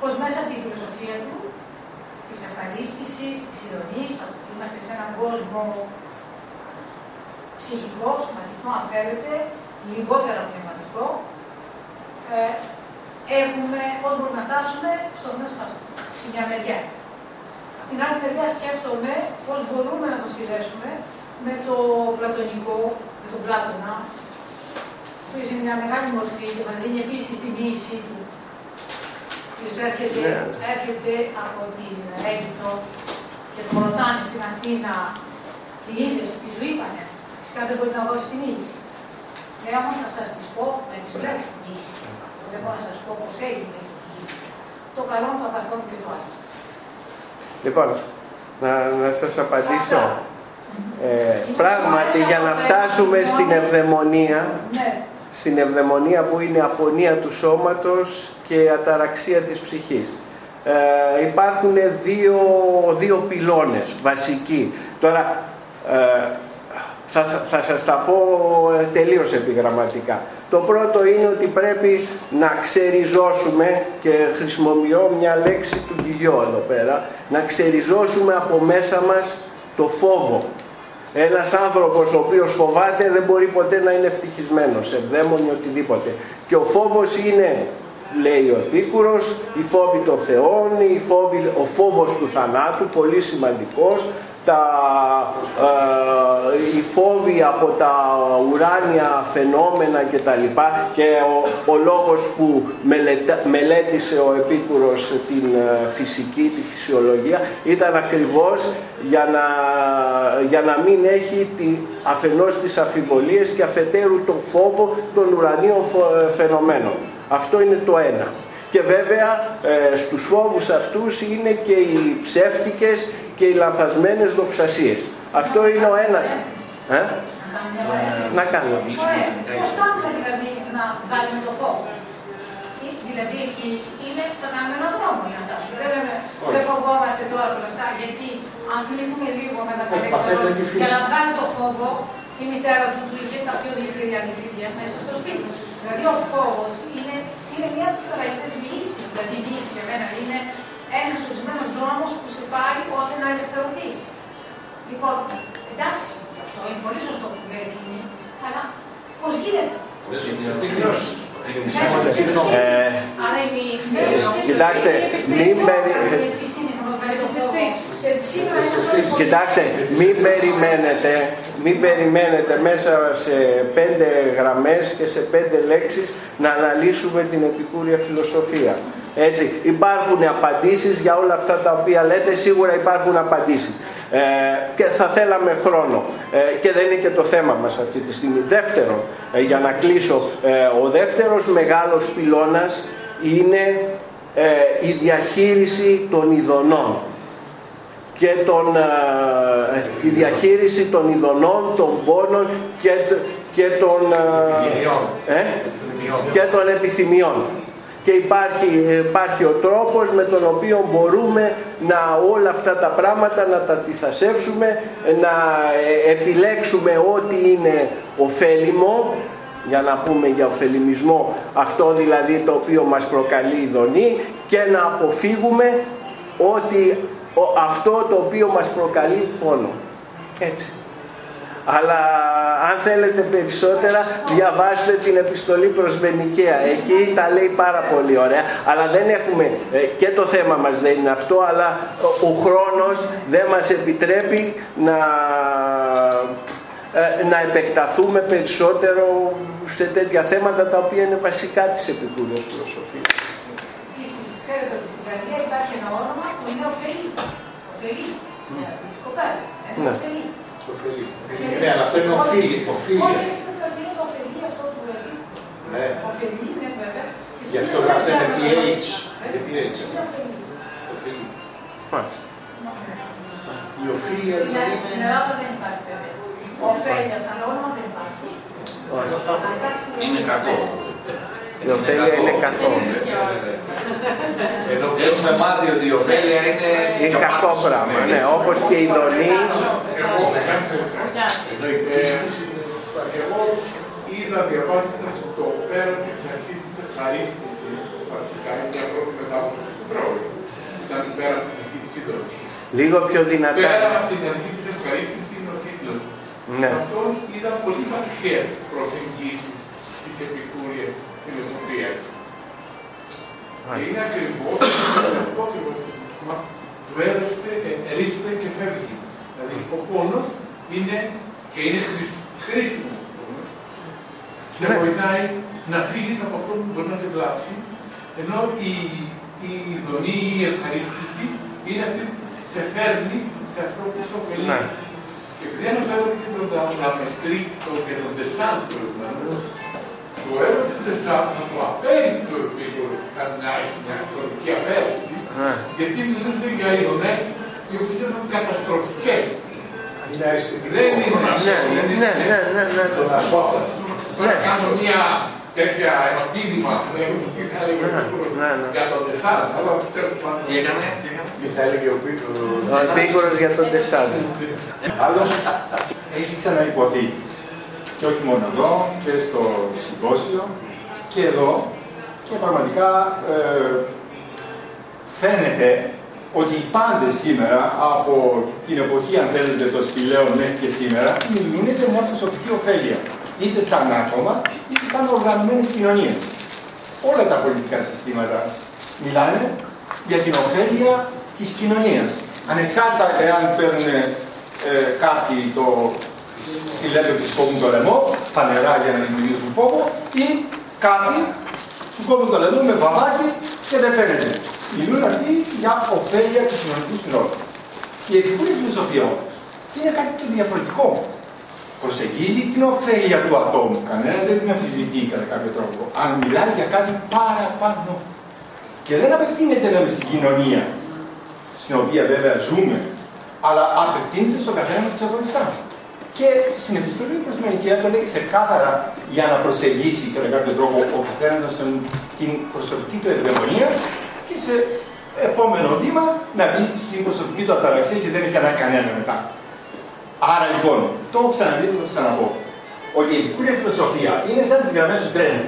πώς μέσα από τη φιλοσοφία του, της ευχαρίστησης, της ηρωνής, είμαστε σε έναν κόσμο ψυχικό, σωματικό αν θέλετε, λιγότερο πνευματικό, ε, έχουμε πώς μπορούμε να φτάσουμε στο γνώση αυτό, στην μια μεριά. Την άλλη μεριά σκέφτομαι πώς μπορούμε να το συνδέσουμε με το πλατωνικό, με τον Πλάτωνα, που είναι μια μεγάλη μορφή και μας δίνει επίσης τη μίση του, που έρχεται, yeah. έρχεται από την Αίγυπτο και τον ρωτάνε στην Αθήνα τι είδες, τι σου είπανε. Φυσικά δεν μπορεί να δώσει τη μίση. Ε, όμως θα σας τις πω με τις λέξεις νήσι. Δεν μπορώ να σας πω πώς έγινε το καλό, το αγαθό και το άλλο. Λοιπόν, να, να σας απαντήσω. Ε, πράγματι, για να φτάσουμε στην ευδαιμονία, Ναι, στην ευδαιμονία που είναι απονία του σώματος και αταραξία της ψυχής. Ε, υπάρχουν δύο, δύο πυλώνες βασικοί. Τώρα ε, θα, θα σας τα πω ε, τελείως επιγραμματικά. Το πρώτο είναι ότι πρέπει να ξεριζώσουμε και χρησιμοποιώ μια λέξη του Κιγιό εδώ πέρα να ξεριζώσουμε από μέσα μας το φόβο. Ένας άνθρωπος ο οποίος φοβάται δεν μπορεί ποτέ να είναι ευτυχισμένος, ευδαίμονη οτιδήποτε. Και ο φόβος είναι, λέει ο Επίκουρος, η φόβη των θεών, η φόβη, ο φόβος του θανάτου, πολύ σημαντικός, τα, ε, οι φόβοι από τα ουράνια φαινόμενα και τα λοιπά και ο, ο λόγος που μελετα, μελέτησε ο Επίκουρος την ε, φυσική, τη φυσιολογία ήταν ακριβώς για να, για να μην έχει τη, αφενός τις αφιβολίες και αφετέρου τον φόβο των ουρανίων φο- φαινομένων. Αυτό είναι το ένα. Και βέβαια ε, στους φόβους αυτούς είναι και οι ψεύτικες και οι λανθασμένες δοξασίες. Αυτό είναι ο ένας. Ε; Να κάνω. Ωραία. Πώς κάνουμε δηλαδή να βγάλουμε το φόβο. Ή- Δηλαδή εκεί είναι, θα κάνουμε έναν δρόμο για να φτάσουμε. Δεν λέμε, δεν φοβόμαστε τώρα μπροστά, γιατί αν θυμηθούμε λίγο με τα παθαίνουμε τη φύση. για να βγάλει το φόβο, η μητέρα του του είχε τα πιο δηλητήρια νηφίδια μέσα στο σπίτι. Δηλαδή ο φόβος είναι, είναι μια από τις μεγαλύτερες μοιήσει. Δηλαδή η μοιήση για μένα είναι ένας ορισμένος δρόμος που σε πάει ώστε να ελευθερωθείς. Λοιπόν, εντάξει, αυτό είναι πολύ σωστό που λέει εκείνη, αλλά πώς γίνεται; Ε, Άρα η μίση. κοιτάξτε, μην περι- Κοιτάξτε, μην περιμένετε, μην περιμένετε μέσα σε πέντε γραμμές και σε πέντε λέξεις να αναλύσουμε την επικούρια φιλοσοφία. Έτσι, υπάρχουν απαντήσεις για όλα αυτά τα οποία λέτε, σίγουρα υπάρχουν απαντήσεις. Ε, και θα θέλαμε χρόνο ε, και δεν είναι και το θέμα μας αυτή τη στιγμή. Δεύτερον, ε, για να κλείσω, ε, ο δεύτερος μεγάλος πυλώνας είναι ε, η διαχείριση των ειδονών και τον, ε, η διαχείριση των ειδονών, των πόνων και, τ- και των, ε, Επιθυμιών. ε, και των επιθυμιών. Και υπάρχει, υπάρχει ο τρόπος με τον οποίο μπορούμε να όλα αυτά τα πράγματα να τα τυθασεύσουμε, να ε, επιλέξουμε ό,τι είναι ωφέλιμο, για να πούμε για ωφελημισμό, αυτό δηλαδή το οποίο μας προκαλεί ειδονή και να αποφύγουμε ότι ο- αυτό το οποίο μας προκαλεί πόνο. Έτσι. Αλλά αν θέλετε περισσότερα διαβάστε την επιστολή προς Βενικαία. Εκεί τα λέει πάρα πολύ ωραία. Αλλά δεν έχουμε, ε, και το θέμα μας δεν είναι αυτό, αλλά ο, ο χρόνος δεν μας επιτρέπει να, ε, να επεκταθούμε περισσότερο σε τέτοια θέματα τα οποία είναι βασικά της επικούρειας φιλοσοφίας. Επίσης, ξέρετε ότι στην καρδιά υπάρχει ένα όνομα που είναι ωφελή. Ωφελή. Για τις κοπέλες. Είναι Ναι. Ωφελή. Οφείλει. Ναι, αλλά αυτό είναι οφείλει. Οφείλει. Όχι, όχι, είναι το ωφελή αυτό που λέει. Ναι. Ωφελή, ναι, βέβαια. Και Γι' αυτό στην γράφεται με καρδιά, PH. ε, Με PH. Είναι ωφελή. Οφείλει. Μάλιστα. Η οφείλεια Στην δηλαδή στην είναι... Ελλάδα δεν υπάρχει βέβαια. Ωφέλεια σαν όνομα δεν υπάρχει. Όχι. Αλλά υπάρχει στην Είναι Ελλάδα. κακό. Η ωφέλεια είναι κακό. Ενώ Έχουμε μάθει ότι η ωφέλεια είναι Είναι για κακό πάνω. πράγμα, ναι, όπως και η δονή. ενώ η πίστη είναι... Εγώ είδα διαβάζοντας το πέρα τη αρχή τη ευχαρίστηση, που αρχικά είναι μια πρώτη μετάφραση του Φρόιντ. Ήταν πέρα από την αρχή της συντροφή. Λίγο πιο Πέρα δυνατά. από την αρχή της ευχαρίστησης είναι ο τίτλο. Ναι. Σε αυτόν είδα πολύ βαθιές προσεγγίσεις τη επικούρια φιλοσοφία. Και είναι ακριβώς αυτό το σύστημα του έρεστε, ερίστε και φεύγει. Δηλαδή ο πόνος είναι και είναι χρήσ- χρήσιμος. Σε Ναι. βοηθάει να φύγεις από αυτό που μπορεί να σε βλάψει, ενώ η, η δονή ή η ευχαρίστηση είναι αυτή που σε φέρνει σε αυτό που σε ωφελεί. Ναι. Και επειδή αναφέρατε και τον Αμεστρίκο και τον Τεσάντ προηγουμένως, το έργο του Τεσάντ θα το απέριπτο επίγον κατά μια ιστορική αφαίρεση, Ναι. γιατί μιλούσε για ειδονές οι οποίες ήταν καταστροφικές. Είναι αισθητικό. Δεν είναι Ναι, ναι, ναι, ναι, ναι, ναι. Τον ασφάλεια. Τώρα κάνω μια τέτοια επίδημα που λέγουμε στην άλλη ναι, ναι. για τον Τεσάντ, αλλά τέλος πάντων. Τι έκανες, τι έκανες; Τι θα έλεγε ο Πίτρος; Ο επίκορος για τον Τεσάντη. Άλλος έχει ξαναυποθεί. Και όχι μόνο εδώ, και στο συμπόσιο, και εδώ. Και πραγματικά ε, φαίνεται ότι οι πάντες σήμερα, από την εποχή, αν θέλετε, των σπηλαίων μέχρι και σήμερα, μιλούν για μια προσωπική ωφέλεια. Είτε σαν άτομα, είτε σαν οργανωμένες κοινωνίες. Όλα τα πολιτικά συστήματα μιλάνε για την ωφέλεια της κοινωνίας. Ανεξάρτητα εάν παίρνουν ε, κάποιοι το στιλέτο και σκόβουν το λαιμό, φανερά για να δημιουργήσουν φόβο, ή κάποιοι σου κόβουν το λαιμό με βαβάκι και δεν φαίνεται. Μιλούν αυτοί για ωφέλεια του κοινωνικού συνόλου. Η επικούρη φιλοσοφία όμως είναι κάτι το διαφορετικό. Προσεγγίζει την ωφέλεια του ατόμου. Κανένας δεν την αμφισβητεί κατά κάποιο τρόπο. Αν μιλάει για κάτι παραπάνω. Και δεν απευθύνεται να στην κοινωνία, στην οποία βέβαια ζούμε, αλλά απευθύνεται στον καθένα μας ξεχωριστά. Και στην επιστολή προς την Ελληνική το λέει ξεκάθαρα για να προσεγγίσει κατά κάποιο τρόπο ο καθένας την προσωπική του ευδαιμονία και σε επόμενο βήμα να μπει στην προσωπική του αταραξία και δεν έχει κανένα κανένα μετά. Άρα λοιπόν, το έχω ξαναδεί, το έχω ξαναπώ. Ότι η επικούρια φιλοσοφία είναι σαν τις γραμμές του τρένου.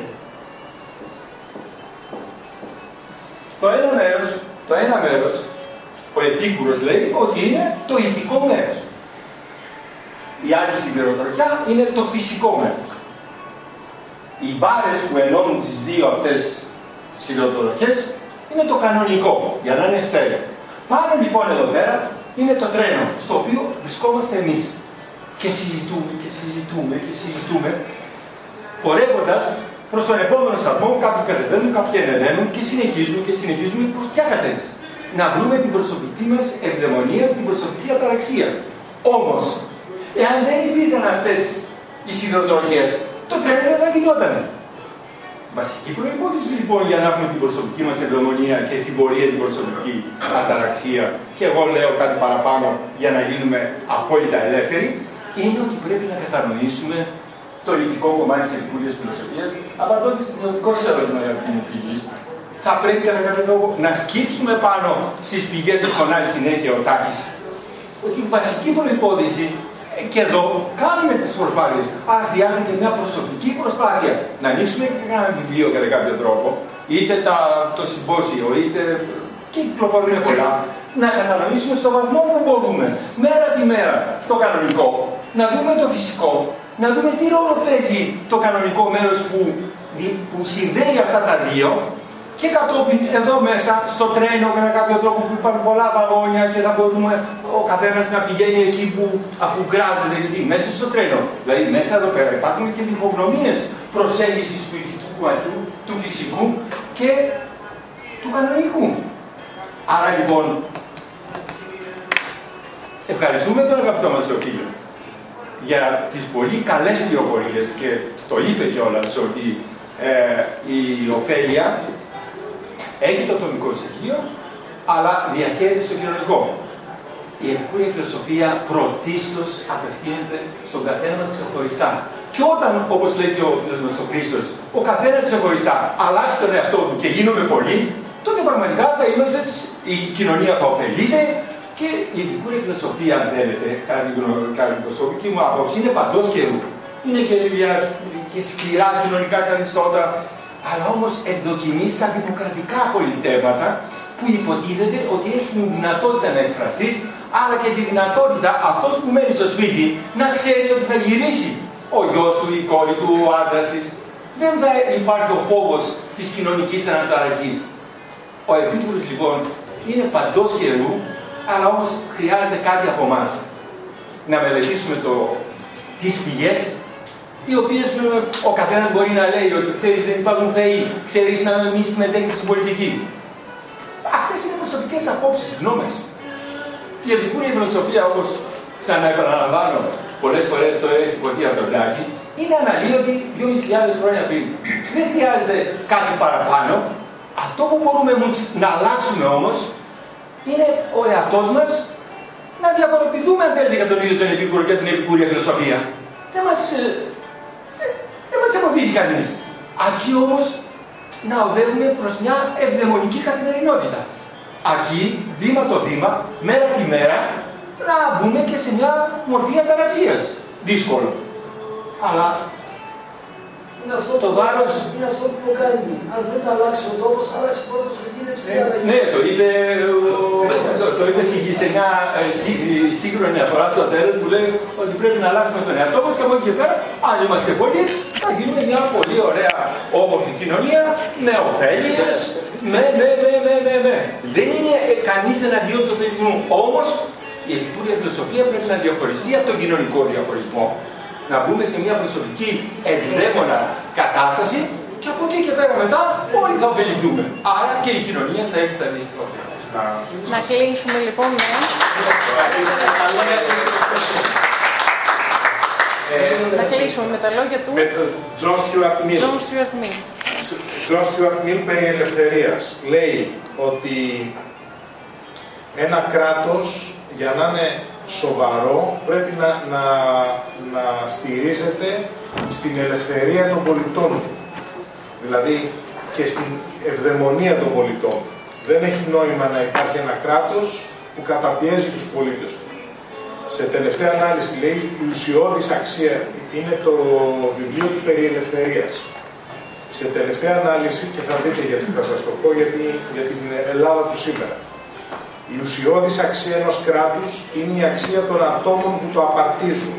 Το ένα μέρος, το ένα μέρος, ο Επίκουρος λέει ότι είναι το ηθικό μέρος. Η άλλη σιδηροτροχιά είναι το φυσικό μέρος. Οι μπάρες που ενώνουν τις δύο αυτές σιδηροτροχές είναι το κανονικό, για να είναι στέλιο. Πάνω λοιπόν εδώ πέρα είναι το τρένο, στο οποίο βρισκόμαστε εμείς. Και συζητούμε και συζητούμε και συζητούμε, πορεύοντας προς τον επόμενο σταθμό, κάποιοι κατεβαίνουν, κάποιοι ανεβαίνουν και συνεχίζουμε και συνεχίζουμε προς ποια κατεύθυνση. Να βρούμε την προσωπική μας ευδαιμονία, την προσωπική αταραξία. Όμως, εάν δεν υπήρχαν αυτές οι σιδηροτροχές, το τρένο δεν θα γινόταν. Βασική προπόθεση λοιπόν για να έχουμε την προσωπική μας ευδαιμονία και στην πορεία την προσωπική αταραξία, και εγώ λέω κάτι παραπάνω για να γίνουμε απόλυτα ελεύθεροι, είναι ότι πρέπει να κατανοήσουμε το ηθικό κομμάτι της επικούρια φιλοσοφίας, απαντώντας στο δικό σας ερώτημα, αγαπητοί μου φίλοι. Θα πρέπει κατά κάποιο τρόπο να σκύψουμε πάνω στις πηγές που φωνάζει συνέχεια ο Τάκης. Ότι η βασική προπόθεση ε, και εδώ κάνουμε τις προσπάθειε. Αλλά χρειάζεται μια προσωπική προσπάθεια. Να ανοίξουμε και ένα βιβλίο κατά κάποιο τρόπο, είτε τα, το συμπόσιο, είτε. και κυκλοφορούν πολλά. Να κατανοήσουμε στο βαθμό που μπορούμε, μέρα τη μέρα, το κανονικό. Να δούμε το φυσικό. Να δούμε τι ρόλο παίζει το κανονικό μέρος που, που συνδέει αυτά τα δύο και κατόπιν εδώ μέσα στο τρένο κατά κάποιο τρόπο που υπάρχουν πολλά βαγόνια και θα μπορούμε ο καθένας να πηγαίνει εκεί που αφού γκράζεται γιατί μέσα στο τρένο. Δηλαδή μέσα εδώ πέρα υπάρχουν και διχογνωμίε προσέγγισης του ηθικού κομματιού, του φυσικού και του κανονικού. Άρα λοιπόν ευχαριστούμε τον αγαπητό μας τον φίλο για τις πολύ καλές πληροφορίες και το είπε κιόλας ότι ε, η ωφέλεια έχει το ατομικό στοιχείο, αλλά διαχέεται στο κοινωνικό. Η επικούρια φιλοσοφία πρωτίστως απευθύνεται στον καθένα μας ξεχωριστά. Και όταν, όπως λέει και ο φίλος μας ο Χρήστος, ο καθένας ξεχωριστά αλλάξει τον εαυτό του και γίνουμε πολλοί, τότε πραγματικά θα είμαστε, η κοινωνία θα ωφελείται και η επικούρια φιλοσοφία, αν θέλετε, κατά την προσωπική μου άποψη, είναι παντός καιρού. Είναι και, και σκληρά κοινωνικά καθιστώτα, αλλά όμως ευδοκιμεί στα δημοκρατικά πολιτεύματα που υποτίθεται ότι έχει την δυνατότητα να εκφραστείς, αλλά και τη δυνατότητα αυτός που μένει στο σπίτι να ξέρει ότι θα γυρίσει ο γιος του, η κόρη του, ο άντρας της. Δεν θα υπάρχει ο φόβος της κοινωνικής αναταραχής. Ο επίκουρος λοιπόν είναι παντός καιρού, αλλά όμως χρειάζεται κάτι από εμάς. Να μελετήσουμε το, τις πηγές οι οποίες ο καθένας μπορεί να λέει ότι ξέρεις δεν υπάρχουν θεοί, ξέρεις να μην συμμετέχεις στην πολιτική. Αυτές είναι προσωπικές απόψεις, γνώμες. Η επικούρια φιλοσοφία, όπως σαν να επαναλαμβάνω πολλές φορές το έχει υποθεί από τον Τάκη, είναι αναλύωτη 2.500 χρόνια πριν. Δεν χρειάζεται κάτι παραπάνω. Αυτό που μπορούμε να αλλάξουμε όμως είναι ο εαυτός μας να διαφοροποιηθούμε αν θέλετε για τον ίδιο τον επίκουρο και την επικούρια φιλοσοφία. Δεν μας ε, δεν μας εμποδίζει κανείς. Αρκεί όμως να οδεύουμε προς μια ευδαιμονική καθημερινότητα. Αρκεί βήμα το βήμα, μέρα τη μέρα, να μπούμε και σε μια μορφή αταραξίας. Δύσκολο. Αλλά είναι αυτό το βάρος είναι αυτό που κάνει. Αν δεν αλλάξει ο τόπος, αλλάξει πρώτο ο ε, Ναι, το είπε, το, το είπε σε μια ε, σύγχρονη αφορά στο τέλος που λέει ότι πρέπει να αλλάξουμε τον εαυτό μας και από εκεί και πέρα, αν είμαστε πολλοί, θα γίνουμε μια πολύ ωραία όμορφη κοινωνία με ωφέλειες, με, με, με, με, με, με. Δεν είναι κανείς εναντίον του ωφελισμού. Όμως η επικούρια φιλοσοφία πρέπει να διαχωριστεί από τον κοινωνικό διαχωρισμό να μπούμε σε μια προσωπική ενδαίμονα κατάσταση και από εκεί και πέρα μετά όλοι θα ωφεληθούμε. Άρα και η κοινωνία θα έχει τα αντίστοιχα Να κλείσουμε λοιπόν με... Να κλείσουμε με τα λόγια του... Με τον Τζον Στιούαρτ Μίλ. Τζον Στιούαρτ Μίλ. Τζον Στιούαρτ Μίλ περί ελευθερίας. Λέει ότι ένα κράτος για να είναι σοβαρό πρέπει να, να, να στηρίζεται στην ελευθερία των πολιτών Δηλαδή και στην ευδαιμονία των πολιτών. Δεν έχει νόημα να υπάρχει ένα κράτος που καταπιέζει τους πολίτες του. Σε τελευταία ανάλυση λέει η ουσιώδης αξία είναι το βιβλίο του περί ελευθερίας. Σε τελευταία ανάλυση, και θα δείτε γιατί θα σας το πω, γιατί, για την Ελλάδα του σήμερα. Η ουσιώδης αξία ενός κράτους είναι η αξία των ατόμων που το απαρτίζουν.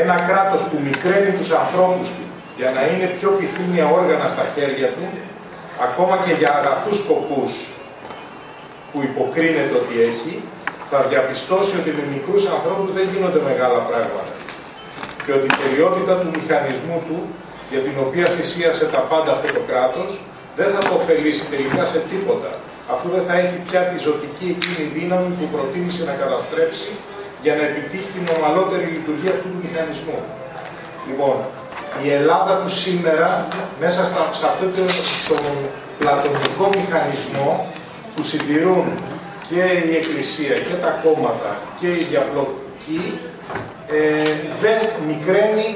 Ένα κράτος που μικραίνει τους ανθρώπους του για να είναι πιο πυθύνια όργανα στα χέρια του, ακόμα και για αγαθούς σκοπούς που υποκρίνεται ότι έχει, θα διαπιστώσει ότι με μικρούς ανθρώπους δεν γίνονται μεγάλα πράγματα. Και ότι η τελειότητα του μηχανισμού του, για την οποία θυσίασε τα πάντα αυτό το κράτος, δεν θα το ωφελήσει τελικά σε τίποτα αφού δεν θα έχει πια τη ζωτική εκείνη δύναμη που προτίμησε να καταστρέψει για να επιτύχει την ομαλότερη λειτουργία αυτού του μηχανισμού. Λοιπόν, η Ελλάδα του σήμερα, μέσα στα, σε αυτό το, τον πλατωνικό μηχανισμό που συντηρούν και η Εκκλησία και τα κόμματα και η διαπλοκή, ε, δεν μικραίνει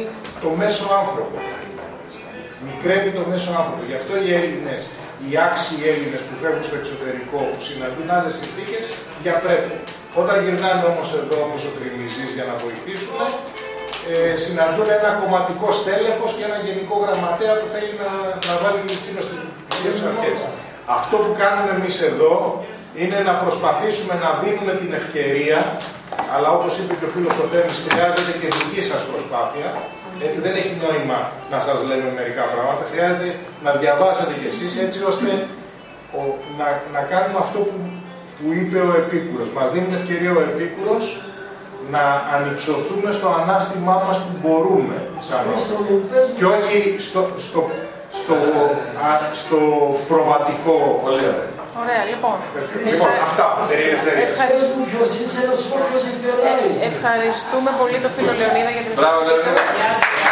το μέσο άνθρωπο. Μικραίνει το μέσο άνθρωπο. Γι' αυτό οι Έλληνες οι άξιοι Έλληνες που φεύγουν στο εξωτερικό, που συναντούν άλλες συνθήκες, διαπρέπουν. Όταν γυρνάνε όμως εδώ, όπω ο Τριμιζή, για να βοηθήσουν, ε, συναντούν ένα κομματικό στέλεχος και ένα γενικό γραμματέα που θέλει να, να βάλει εκείνο στις δικέ αρχές. Αυτό που κάνουμε εμείς εδώ είναι να προσπαθήσουμε να δίνουμε την ευκαιρία, αλλά όπως είπε και ο φίλος ο Θέμης, χρειάζεται και δική σας προσπάθεια, έτσι δεν έχει νόημα να σας λέμε μερικά πράγματα. Χρειάζεται να διαβάσετε κι εσείς έτσι ώστε ο, να, να κάνουμε αυτό που, που είπε ο Επίκουρος. Μας δίνει την ευκαιρία ο Επίκουρος να ανυψωθούμε στο ανάστημά μας που μπορούμε σαν και όχι στο, στο, στο, α, στο προβατικό. Πολύ ωραία. Ωραία, λοιπόν. Λοιπόν, αυτά. Ευχαριστούμε πολύ τον φίλο Λεωνίδα για την συμμετοχή.